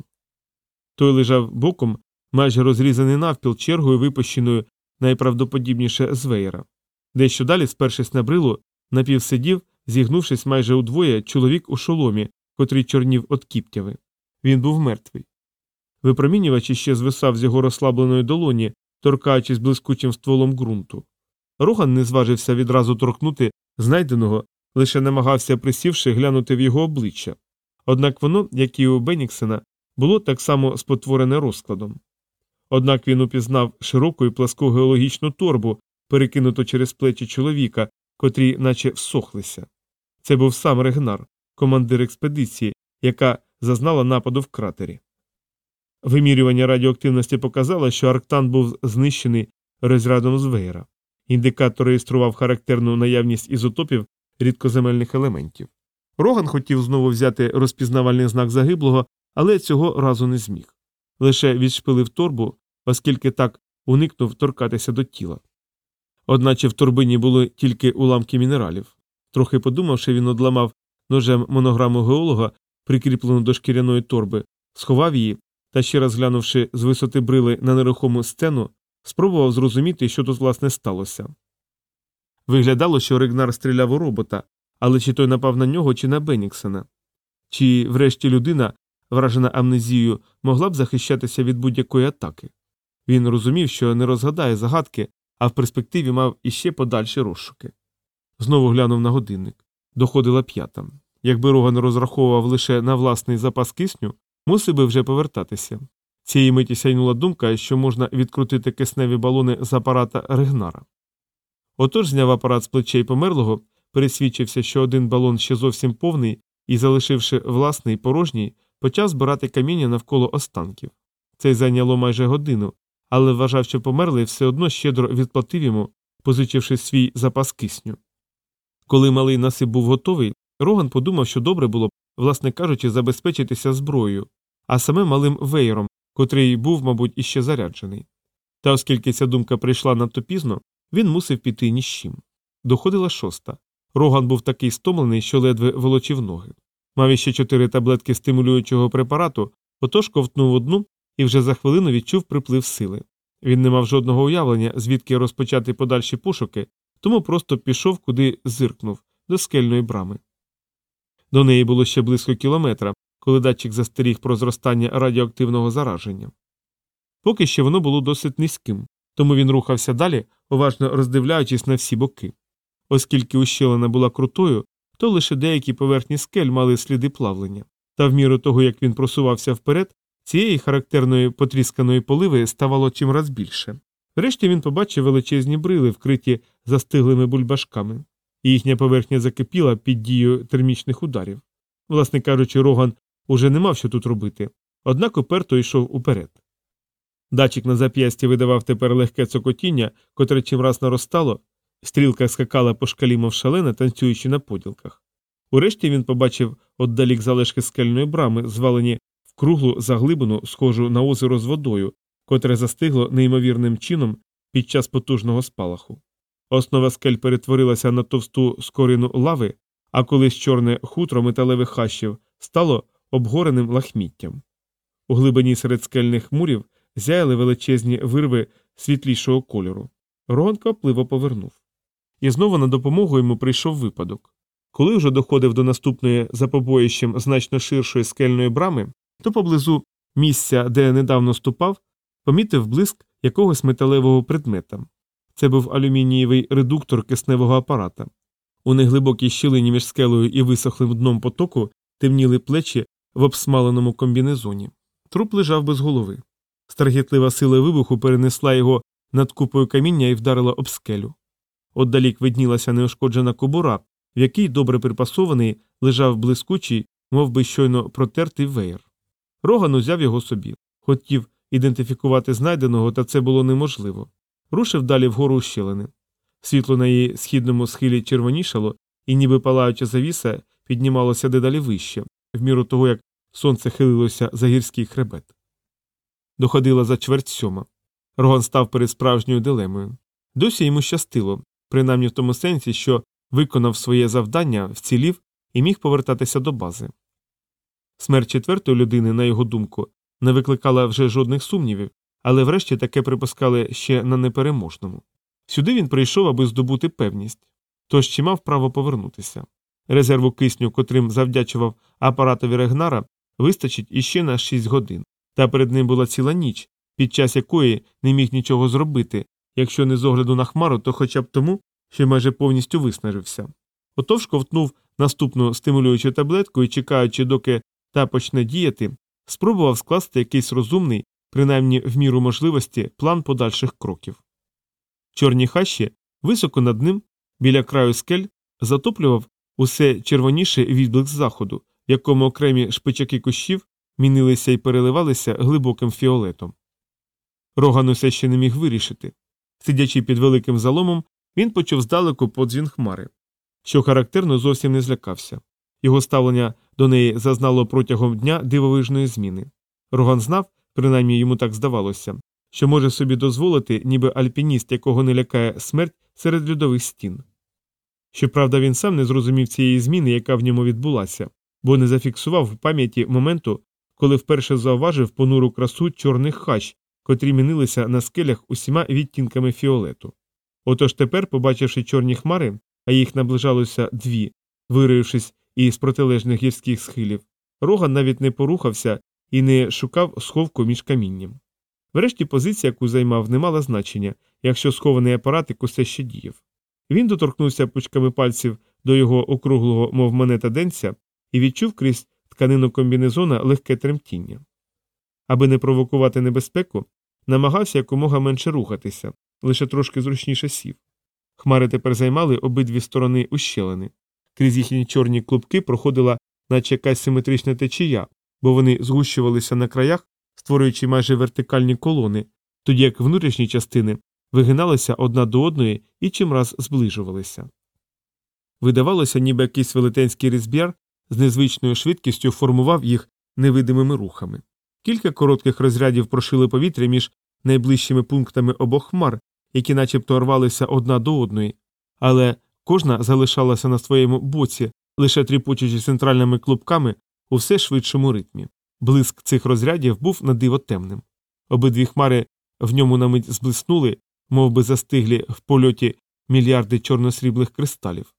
Той лежав боком, майже розрізаний навпіл чергою, випущеною найправдоподібніше з веєра. Дещо далі, спершись на брилу, напівсидів, зігнувшись майже удвоє, чоловік у шоломі, котрий чорнів от кіптяви. Він був мертвий. Випромінювач іще звисав з його розслабленої долоні, торкаючись блискучим стволом ґрунту. Роган не зважився відразу торкнути знайденого, лише намагався присівши глянути в його обличчя. Однак воно, як і у Беніксена, було так само спотворене розкладом. Однак він упізнав широку і пласку геологічну торбу, перекинуту через плечі чоловіка, котрі наче всохлися. Це був сам Регнар, командир експедиції, яка зазнала нападу в кратері. Вимірювання радіоактивності показало, що Арктан був знищений розрядом з веєра. Індикатор реєстрував характерну наявність ізотопів рідкоземельних елементів. Роган хотів знову взяти розпізнавальний знак загиблого, але цього разу не зміг. Лише відшпилив торбу, оскільки так уникнув торкатися до тіла. Одначе в торбині були тільки уламки мінералів. Трохи подумавши, він одламав ножем монограму геолога прикріплену до шкіряної торби, сховав її та, ще раз глянувши з висоти брили на нерухому сцену, спробував зрозуміти, що тут власне сталося. Виглядало, що Ригнар стріляв у робота, але чи той напав на нього, чи на Беніксена. Чи, врешті, людина, вражена амнезією, могла б захищатися від будь-якої атаки. Він розумів, що не розгадає загадки, а в перспективі мав іще подальші розшуки. Знову глянув на годинник. Доходила п'ята. Якби Роган розраховував лише на власний запас кисню, мусив би вже повертатися. Цієї миті сяйнула думка, що можна відкрутити кисневі балони з апарата Регнара. Отож зняв апарат з плечей померлого, пересвідчився, що один балон ще зовсім повний, і, залишивши власний порожній, почав збирати каміння навколо останків. Це зайняло майже годину, але вважав, що померлий все одно щедро відплатив йому, позичивши свій запас кисню. Коли малий насип був готовий, Роган подумав, що добре було б, власне кажучи, забезпечитися зброєю, а саме малим веєром, котрий був, мабуть, іще заряджений. Та оскільки ця думка прийшла надто пізно, він мусив піти ні з чим. Доходила шоста. Роган був такий стомлений, що ледве волочив ноги. Мав іще чотири таблетки стимулюючого препарату, отож ковтнув одну і вже за хвилину відчув приплив сили. Він не мав жодного уявлення, звідки розпочати подальші пошуки, тому просто пішов, куди зиркнув, до скельної брами. До неї було ще близько кілометра, коли датчик застеріг про зростання радіоактивного зараження. Поки ще воно було досить низьким, тому він рухався далі, уважно роздивляючись на всі боки. Оскільки ущелина була крутою, то лише деякі поверхні скель мали сліди плавлення, та в міру того, як він просувався вперед, цієї характерної потрісканої поливи ставало чимраз більше. Врешті він побачив величезні брили, вкриті застиглими бульбашками, і їхня поверхня закипіла під дією термічних ударів. Власне кажучи, Роган уже не мав що тут робити, однак уперто йшов уперед. Датчик на зап'ясті видавав тепер легке цокотіння, котре чимраз наростало, стрілка скакала по шкалі, мов шалена, танцюючи на поділках. Урешті він побачив отдалік залишки скельної брами, звалені в круглу заглибину, схожу на озеро з водою, котре застигло неймовірним чином під час потужного спалаху. Основа скель перетворилася на товсту скорину лави, а колись чорне хутро металевих хащів стало обгореним лахміттям. У глибині серед скельних мурів зяяли величезні вирви світлішого кольору. Роган квапливо повернув. І знову на допомогу йому прийшов випадок. Коли вже доходив до наступної за побоїщем значно ширшої скельної брами, то поблизу місця, де недавно ступав, помітив блиск якогось металевого предмета. Це був алюмінієвий редуктор кисневого апарата. У неглибокій щілині між скелею і висохлим дном потоку темніли плечі в обсмаленому комбінезоні. Труп лежав без голови. Старгітлива сила вибуху перенесла його над купою каміння і вдарила об скелю. Отдалік виднілася неушкоджена кобура, в якій добре припасований лежав блискучий, мов би щойно протертий веєр. Роган узяв його собі, хотів ідентифікувати знайденого, та це було неможливо. Рушив далі вгору щелини. Світло на її східному схилі червонішало, і, ніби палаюча завіса, піднімалося дедалі вище, в міру того, як сонце хилилося за гірський хребет. Доходила за чверть сьома. Роган став перед справжньою дилемою. Досі йому щастило, принаймні в тому сенсі, що виконав своє завдання, вцілів і міг повертатися до бази. Смерть четвертої людини, на його думку, не викликала вже жодних сумнівів, але врешті таке припускали ще на непереможному. Сюди він прийшов, аби здобути певність, тож чи мав право повернутися. Резерву кисню, котрим завдячував апаратові регнара, вистачить іще на 6 годин, та перед ним була ціла ніч, під час якої не міг нічого зробити, якщо не з огляду на хмару, то хоча б тому, що майже повністю виснажився. Отож ковтнув наступну стимулюючу таблетку і, чекаючи, доки та почне діяти, спробував скласти якийсь розумний, принаймні в міру можливості, план подальших кроків. Чорні хащі, високо над ним, біля краю скель, затоплював усе червоніше відблик заходу, в якому окремі шпичаки кущів мінилися і переливалися глибоким фіолетом. Роган усе ще не міг вирішити. Сидячи під великим заломом, він почув здалеку подзвін хмари, що характерно зовсім не злякався. Його ставлення до неї зазнало протягом дня дивовижної зміни. Роган знав, принаймні йому так здавалося, що може собі дозволити, ніби альпініст, якого не лякає смерть серед льодових стін. Щоправда, він сам не зрозумів цієї зміни, яка в ньому відбулася, бо не зафіксував в пам'яті моменту, коли вперше зауважив понуру красу чорних хач, котрі мінилися на скелях усіма відтінками фіолету. Отож тепер, побачивши чорні хмари, а їх наближалося дві, вирившись із протилежних гірських схилів, Роган навіть не порухався і не шукав сховку між камінням. Врешті позиція, яку займав, не мала значення, якщо схований апаратик усе ще діяв. Він доторкнувся пучками пальців до його округлого, мов монета денця, і відчув крізь тканину комбінезона легке тремтіння. Аби не провокувати небезпеку, намагався якомога менше рухатися, лише трошки зручніше сів. Хмари тепер займали обидві сторони ущелини. Крізь їхні чорні клубки проходила, наче якась симетрична течія, бо вони згущувалися на краях, створюючи майже вертикальні колони, тоді як внутрішні частини вигиналися одна до одної і чимраз зближувалися. Видавалося, ніби якийсь велетенський різб'яр з незвичною швидкістю формував їх невидимими рухами. Кілька коротких розрядів прошили повітря між найближчими пунктами обох хмар, які начебто рвалися одна до одної, але кожна залишалася на своєму боці, лише тріпочучи центральними клубками у все швидшому ритмі. Блиск цих розрядів був на диво темним. Обидві хмари в ньому на мить зблиснули, мов би застиглі в польоті мільярди чорносріблих кристалів.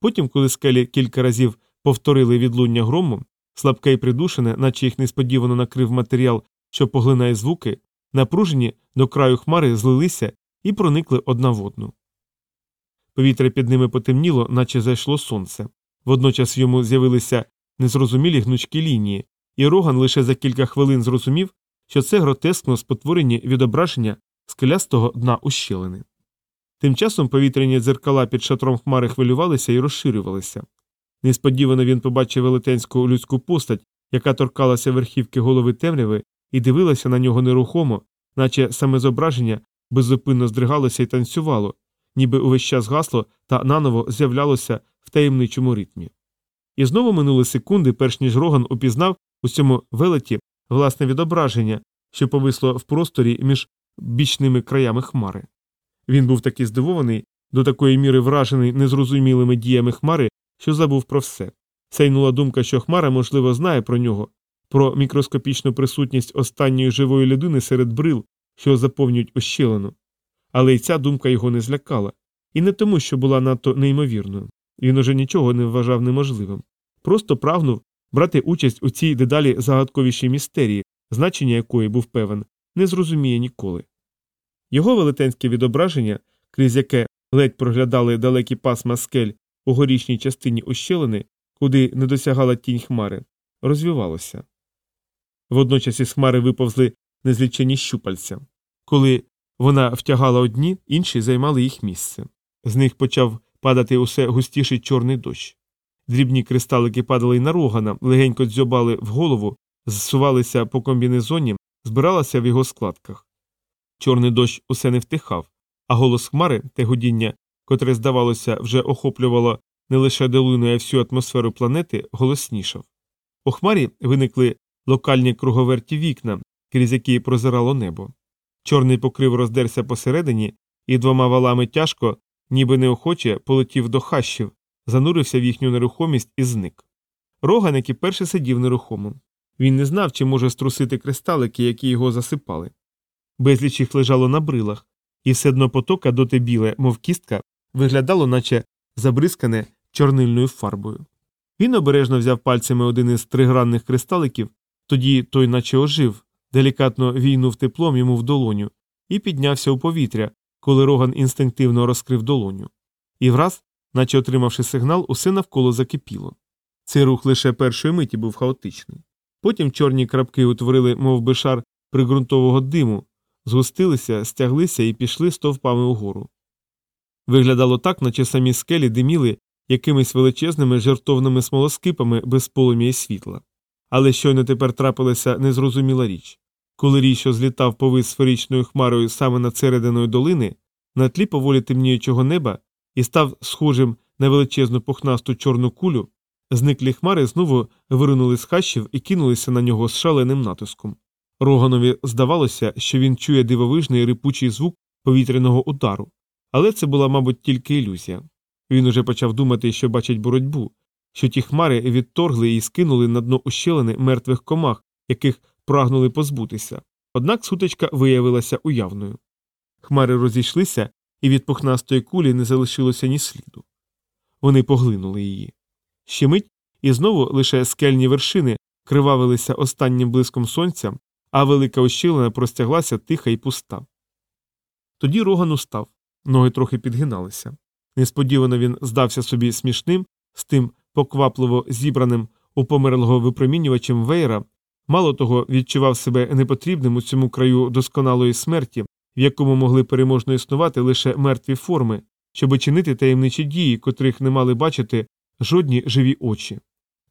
Потім, коли скелі кілька разів повторили відлуння грому, слабке й придушене, наче їх несподівано накрив матеріал, що поглинає звуки, напружені до краю хмари злилися і проникли одна в одну. Повітря під ними потемніло, наче зайшло сонце. Водночас йому з'явилися незрозумілі гнучкі лінії, і Роган лише за кілька хвилин зрозумів, що це гротескно спотворені відображення скелястого дна ущелини. Тим часом повітряні дзеркала під шатром хмари хвилювалися і розширювалися. Несподівано він побачив велетенську людську постать, яка торкалася верхівки голови темряви і дивилася на нього нерухомо, наче саме зображення беззупинно здригалося і танцювало, ніби увесь час гасло та наново з'являлося в таємничому ритмі. І знову минули секунди, перш ніж Роган упізнав у цьому велеті власне відображення, що повисло в просторі між бічними краями хмари. Він був такий здивований, до такої міри вражений незрозумілими діями хмари, що забув про все. Сейнула думка, що Хмара, можливо, знає про нього, про мікроскопічну присутність останньої живої людини серед брил, що заповнюють ощілину. Але й ця думка його не злякала, і не тому, що була надто неймовірною. Він уже нічого не вважав неможливим. Просто прагнув брати участь у цій дедалі загадковішій містерії, значення якої був певен, не зрозуміє ніколи. Його велетенське відображення, крізь яке ледь проглядали далекі пасма скель у горішній частині ущелини, куди не досягала тінь хмари, розвивалося. Водночас із хмари виповзли незлічені щупальця. Коли вона втягала одні, інші займали їх місце. З них почав падати усе густіший чорний дощ. Дрібні кристалики падали й на рогана, легенько дзьобали в голову, зсувалися по комбінезоні, збиралися в його складках. Чорний дощ усе не втихав, а голос хмари те годіння, котре, здавалося, вже охоплювало не лише долину, а всю атмосферу планети, голоснішав. У хмарі виникли локальні круговерті вікна, крізь які прозирало небо. Чорний покрив роздерся посередині і двома валами тяжко, ніби неохоче, полетів до хащів, занурився в їхню нерухомість і зник. Роган, який перший сидів нерухомо. Він не знав, чи може струсити кристалики, які його засипали. Безліч їх лежало на брилах, і все дно потока доти біле, мов кістка, виглядало, наче забризкане чорнильною фарбою. Він обережно взяв пальцями один із тригранних кристаликів, тоді той, наче ожив, делікатно війнув теплом йому в долоню, і піднявся у повітря, коли Роган інстинктивно розкрив долоню. І враз, наче отримавши сигнал, усе навколо закипіло. Цей рух лише першої миті був хаотичний. Потім чорні крапки утворили, мов би шар пригрунтового диму, згустилися, стяглися і пішли стовпами угору. Виглядало так, наче самі скелі диміли якимись величезними жертовними смолоскипами без полум'я і світла. Але щойно тепер трапилася незрозуміла річ. Коли рій, що злітав повис сферичною хмарою саме над серединою долини, на тлі поволі темніючого неба і став схожим на величезну пухнасту чорну кулю, зниклі хмари знову виринули з хащів і кинулися на нього з шаленим натиском. Роганові здавалося, що він чує дивовижний рипучий звук повітряного удару, але це була, мабуть, тільки ілюзія. Він уже почав думати, що бачить боротьбу, що ті хмари відторгли і скинули на дно ущелини мертвих комах, яких прагнули позбутися. Однак сутичка виявилася уявною. Хмари розійшлися, і від пухнастої кулі не залишилося ні сліду. Вони поглинули її. Ще мить, і знову лише скельні вершини кривавилися останнім блиском сонця, а велика ощілина простяглася тиха і пуста. Тоді Роган устав, ноги трохи підгиналися. Несподівано він здався собі смішним, з тим поквапливо зібраним у померлого випромінювачем вейра, мало того, відчував себе непотрібним у цьому краю досконалої смерті, в якому могли переможно існувати лише мертві форми, щоб чинити таємничі дії, котрих не мали бачити жодні живі очі.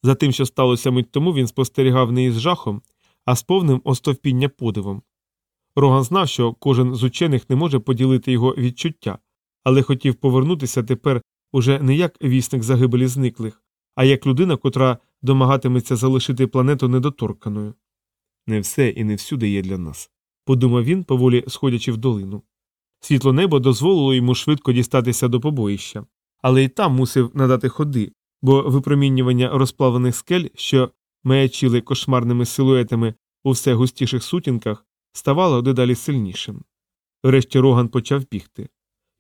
За тим, що сталося мить тому, він спостерігав не із жахом, а з повним остовпіння подивом. Роган знав, що кожен з учених не може поділити його відчуття, але хотів повернутися тепер уже не як вісник загибелі зниклих, а як людина, котра домагатиметься залишити планету недоторканою. Не все і не всюди є для нас, подумав він, поволі сходячи в долину. Світло небо дозволило йому швидко дістатися до побоїща, але й там мусив надати ходи, бо випромінювання розплавлених скель, що маячили кошмарними силуетами у все густіших сутінках, ставало дедалі сильнішим. Врешті Роган почав бігти.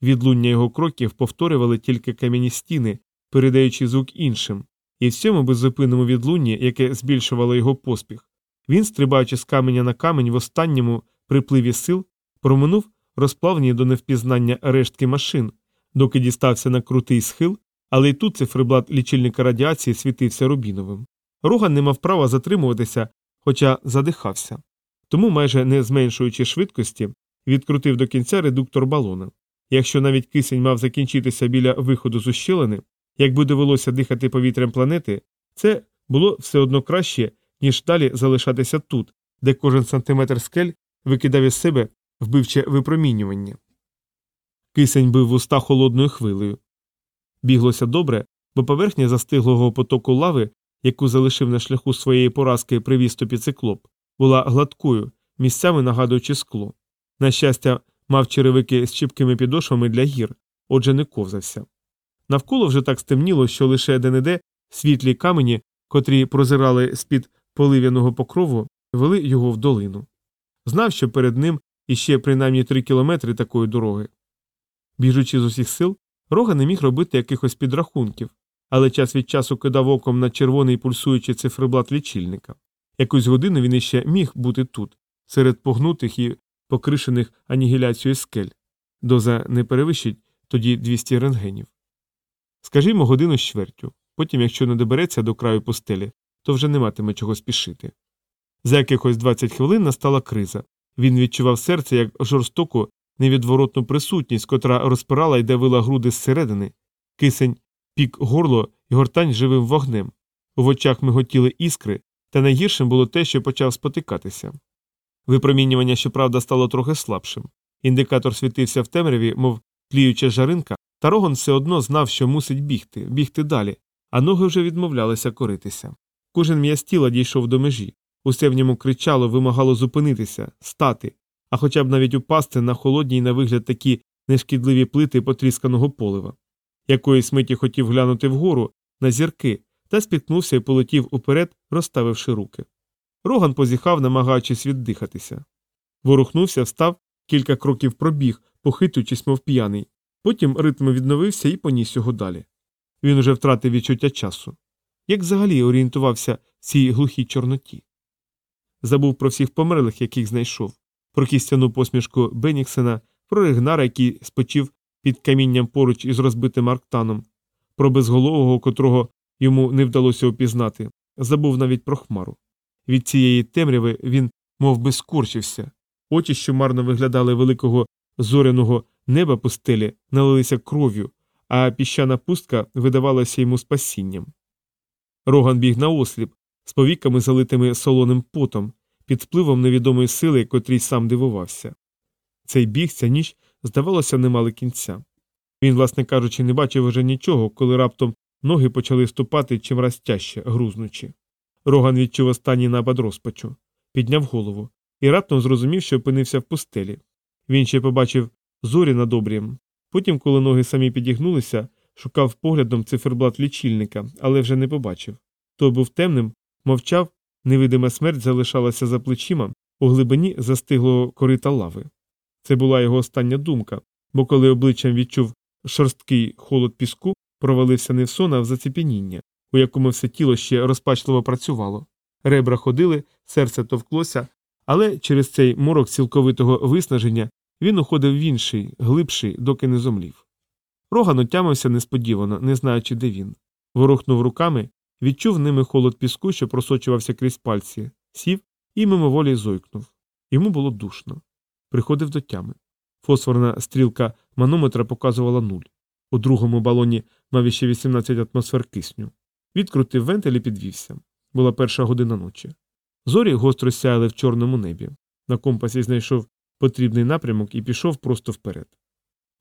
Відлуння його кроків повторювали тільки кам'яні стіни, передаючи звук іншим, і в цьому беззупинному відлунні, яке збільшувало його поспіх, він, стрибаючи з каменя на камінь в останньому припливі сил, проминув розплавні до невпізнання рештки машин, доки дістався на крутий схил, але й тут циферблат лічильника радіації світився рубіновим. Роган не мав права затримуватися, хоча задихався. Тому, майже не зменшуючи швидкості, відкрутив до кінця редуктор балона. Якщо навіть кисень мав закінчитися біля виходу з ущелини, якби довелося дихати повітрям планети, це було все одно краще, ніж далі залишатися тут, де кожен сантиметр скель викидав із себе вбивче випромінювання. Кисень бив уста холодною хвилею. Біглося добре, бо поверхня застиглого потоку лави, яку залишив на шляху своєї поразки при відступі циклоп, була гладкою, місцями нагадуючи скло. На щастя, мав черевики з чіпкими підошвами для гір, отже, не ковзався. Навколо вже так стемніло, що лише де-не-де світлі камені, котрі прозирали з під полив'яного покрову, вели його в долину. Знав, що перед ним іще принаймні три кілометри такої дороги. Біжучи з усіх сил, рога не міг робити якихось підрахунків, але час від часу кидав оком на червоний пульсуючий циферблат лічильника. Якусь годину він іще міг бути тут, серед погнутих і покришених анігіляцією скель. Доза не перевищить тоді 200 рентгенів. Скажімо, годину з чвертю. Потім, якщо не добереться до краю пустелі, то вже не матиме чого спішити. За якихось 20 хвилин настала криза. Він відчував серце як жорстоку, невідворотну присутність, котра розпирала й давила груди зсередини, кисень, пік горло і гортань живим вогнем. В очах миготіли іскри, та найгіршим було те, що почав спотикатися. Випромінювання, щоправда, стало трохи слабшим. Індикатор світився в темряві, мов тліюча жаринка, та Рогон все одно знав, що мусить бігти, бігти далі, а ноги вже відмовлялися коритися. Кожен м'яз тіла дійшов до межі, усе в ньому кричало, вимагало зупинитися, стати, а хоча б навіть упасти на холодні й на вигляд такі нешкідливі плити потрісканого полива. Якоїсь миті хотів глянути вгору на зірки, та спіткнувся і полетів уперед, розставивши руки. Роган позіхав, намагаючись віддихатися. Ворухнувся, встав, кілька кроків пробіг, похитуючись, мов п'яний. Потім ритм відновився і поніс його далі. Він уже втратив відчуття часу. Як взагалі орієнтувався в цій глухій чорноті? Забув про всіх померлих, яких знайшов, про кістяну посмішку Беніксена, про регнара, який спочив під камінням поруч із розбитим арктаном, про безголового, котрого йому не вдалося опізнати, забув навіть про хмару. Від цієї темряви він мов би, скорчився. Очі, що марно виглядали великого зоряного неба пустелі, налилися кров'ю, а піщана пустка видавалася йому спасінням. Роган біг на осліп, з повіками, залитими солоним потом, під впливом невідомої сили, котрій сам дивувався. Цей біг, ця ніч, здавалося, не мали кінця. Він, власне кажучи, не бачив уже нічого, коли раптом ноги почали ступати чимраз тяжче, грузнучи. Роган відчув останній напад розпачу, підняв голову і раптом зрозумів, що опинився в пустелі. Він ще побачив зорі над обрієм. Потім, коли ноги самі підігнулися, шукав поглядом циферблат лічильника, але вже не побачив. Той був темним, мовчав, невидима смерть залишалася за плечима у глибині застиглого корита лави. Це була його остання думка, бо коли обличчям відчув шорсткий холод піску, провалився не в сон, а в заціпеніння, у якому все тіло ще розпачливо працювало. Ребра ходили, серце товклося, але через цей морок цілковитого виснаження він уходив в інший, глибший, доки не зомлів. Роган отямився несподівано, не знаючи, де він. Ворухнув руками, відчув ними холод піску, що просочувався крізь пальці, сів і мимоволі зойкнув. Йому було душно. Приходив до тями. Фосфорна стрілка манометра показувала нуль. У другому балоні мав іще 18 атмосфер кисню. Відкрутив вентиль і підвівся. Була перша година ночі. Зорі гостро сяяли в чорному небі. На компасі знайшов потрібний напрямок і пішов просто вперед.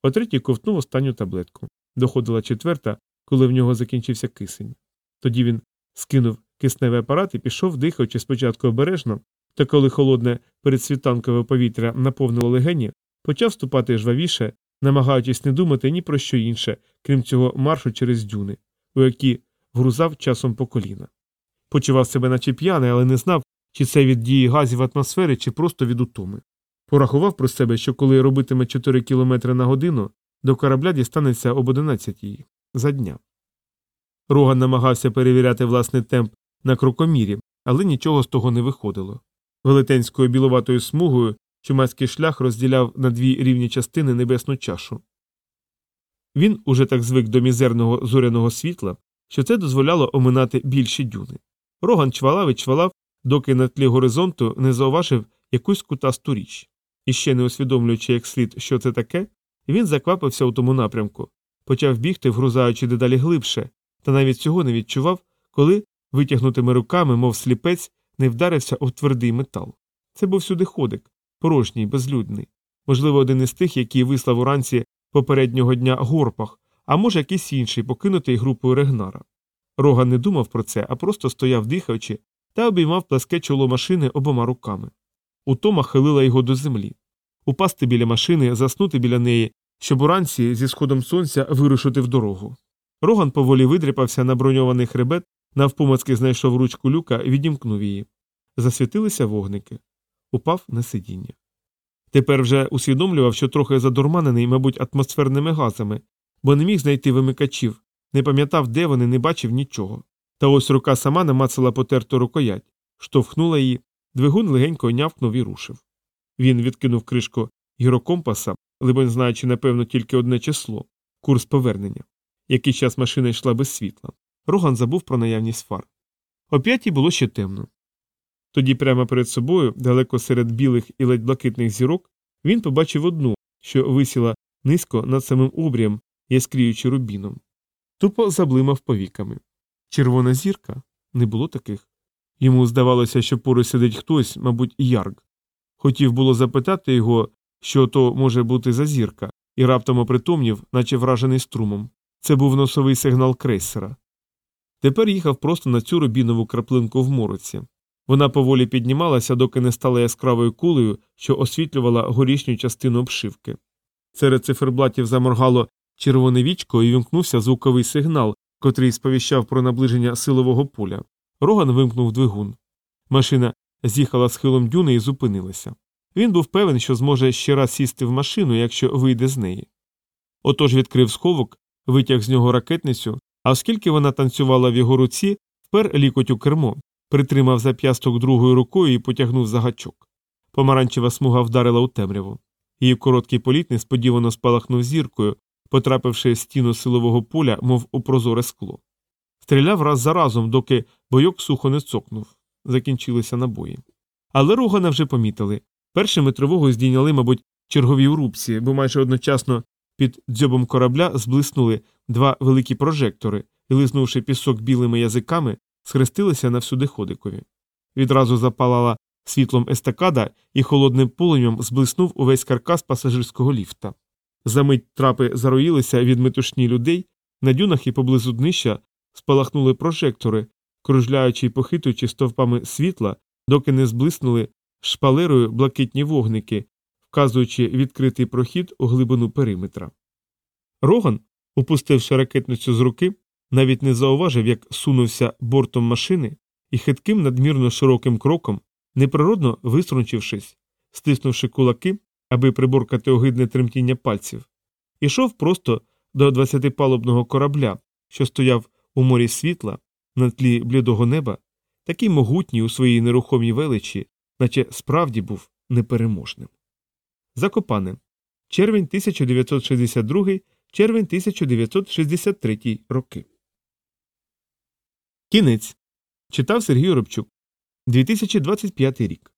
О третій ковтнув останню таблетку. Доходила четверта, коли в нього закінчився кисень. Тоді він скинув кисневий апарат і пішов, дихаючи спочатку обережно, та коли холодне передсвітанкове повітря наповнило легені, почав ступати жвавіше, намагаючись не думати ні про що інше, крім цього маршу через дюни, у які вгрузав часом по коліна. Почував себе наче п'яний, але не знав, чи це від дії газів атмосфери, чи просто від утоми. Порахував про себе, що коли робитиме 4 км на годину, до корабля дістанеться об 11 за дня. Роган намагався перевіряти власний темп на крокомірі, але нічого з того не виходило. Велетенською біловатою смугою чумацький шлях розділяв на дві рівні частини небесну чашу. Він уже так звик до мізерного зоряного світла, що це дозволяло оминати більші дюни. Роган чвалав і чвалав, доки на тлі горизонту не зауважив якусь кутасту річ. І ще не усвідомлюючи як слід, що це таке, він заквапився у тому напрямку, почав бігти, вгрузаючи дедалі глибше, та навіть цього не відчував, коли, витягнутими руками, мов сліпець, не вдарився у твердий метал. Це був сюди ходик, порожній, безлюдний, можливо, один із тих, який вислав уранці попереднього дня горпах, а може, якийсь інший, покинутий групою регнара. Рога не думав про це, а просто стояв дихаючи та обіймав пласке чоло машини обома руками. Утома хилила його до землі. Упасти біля машини, заснути біля неї, щоб уранці зі сходом сонця вирушити в дорогу. Роган поволі видріпався на броньований хребет, навпомацьки знайшов ручку люка і відімкнув її. Засвітилися вогники. Упав на сидіння. Тепер вже усвідомлював, що трохи задурманений, мабуть, атмосферними газами, бо не міг знайти вимикачів, не пам'ятав, де вони, не бачив нічого. Та ось рука сама намацала потерту рукоять, штовхнула її, двигун легенько нявкнув і рушив. Він відкинув кришку гірокомпаса, либонь знаючи, напевно, тільки одне число курс повернення. Який час машина йшла без світла. Роган забув про наявність фар. О п'ятій було ще темно. Тоді прямо перед собою, далеко серед білих і ледь блакитних зірок, він побачив одну, що висіла низько над самим обрієм, яскріючи рубіном. Тупо заблимав повіками. Червона зірка не було таких. Йому здавалося, що поруч сидить хтось, мабуть, ярк. Хотів було запитати його, що то може бути за зірка, і раптом опритомнів, наче вражений струмом. Це був носовий сигнал крейсера. Тепер їхав просто на цю рубінову краплинку в мороці. Вона поволі піднімалася, доки не стала яскравою кулею, що освітлювала горішню частину обшивки. Серед циферблатів заморгало червоне вічко і вімкнувся звуковий сигнал, котрий сповіщав про наближення силового поля. Роган вимкнув двигун. Машина з'їхала схилом дюни і зупинилася. Він був певен, що зможе ще раз сісти в машину, якщо вийде з неї. Отож відкрив сховок, витяг з нього ракетницю, а оскільки вона танцювала в його руці, впер лікоть у кермо, притримав зап'ясток другою рукою і потягнув за гачок. Помаранчева смуга вдарила у темряву. Її короткий політ несподівано спалахнув зіркою, потрапивши в стіну силового поля, мов у прозоре скло. Стріляв раз за разом, доки бойок сухо не цокнув. Закінчилися набої. Але Рогана вже помітили. Першими тривогу здійняли, мабуть, чергові урубці, бо майже одночасно під дзьобом корабля зблиснули два великі прожектори і, лизнувши пісок білими язиками, схрестилися на всюдиходикові. Відразу запалала світлом естакада і холодним полум'ям зблиснув увесь каркас пасажирського ліфта. Замить трапи зароїлися від метушні людей, на дюнах і поблизу днища спалахнули прожектори, кружляючи й похитуючи стовпами світла, доки не зблиснули шпалерою блакитні вогники, вказуючи відкритий прохід у глибину периметра. Роган Упустивши ракетницю з руки, навіть не зауважив, як сунувся бортом машини і хитким надмірно широким кроком, неприродно виструнчившись, стиснувши кулаки, аби приборкати огидне тремтіння пальців, ішов просто до двадцятипалубного корабля, що стояв у морі світла на тлі блідого неба, такий могутній у своїй нерухомій величі, наче справді був непереможним. Закопане. Червень 1962, червень 1963 роки. Кінець. Читав Сергій Оробчук. 2025 рік.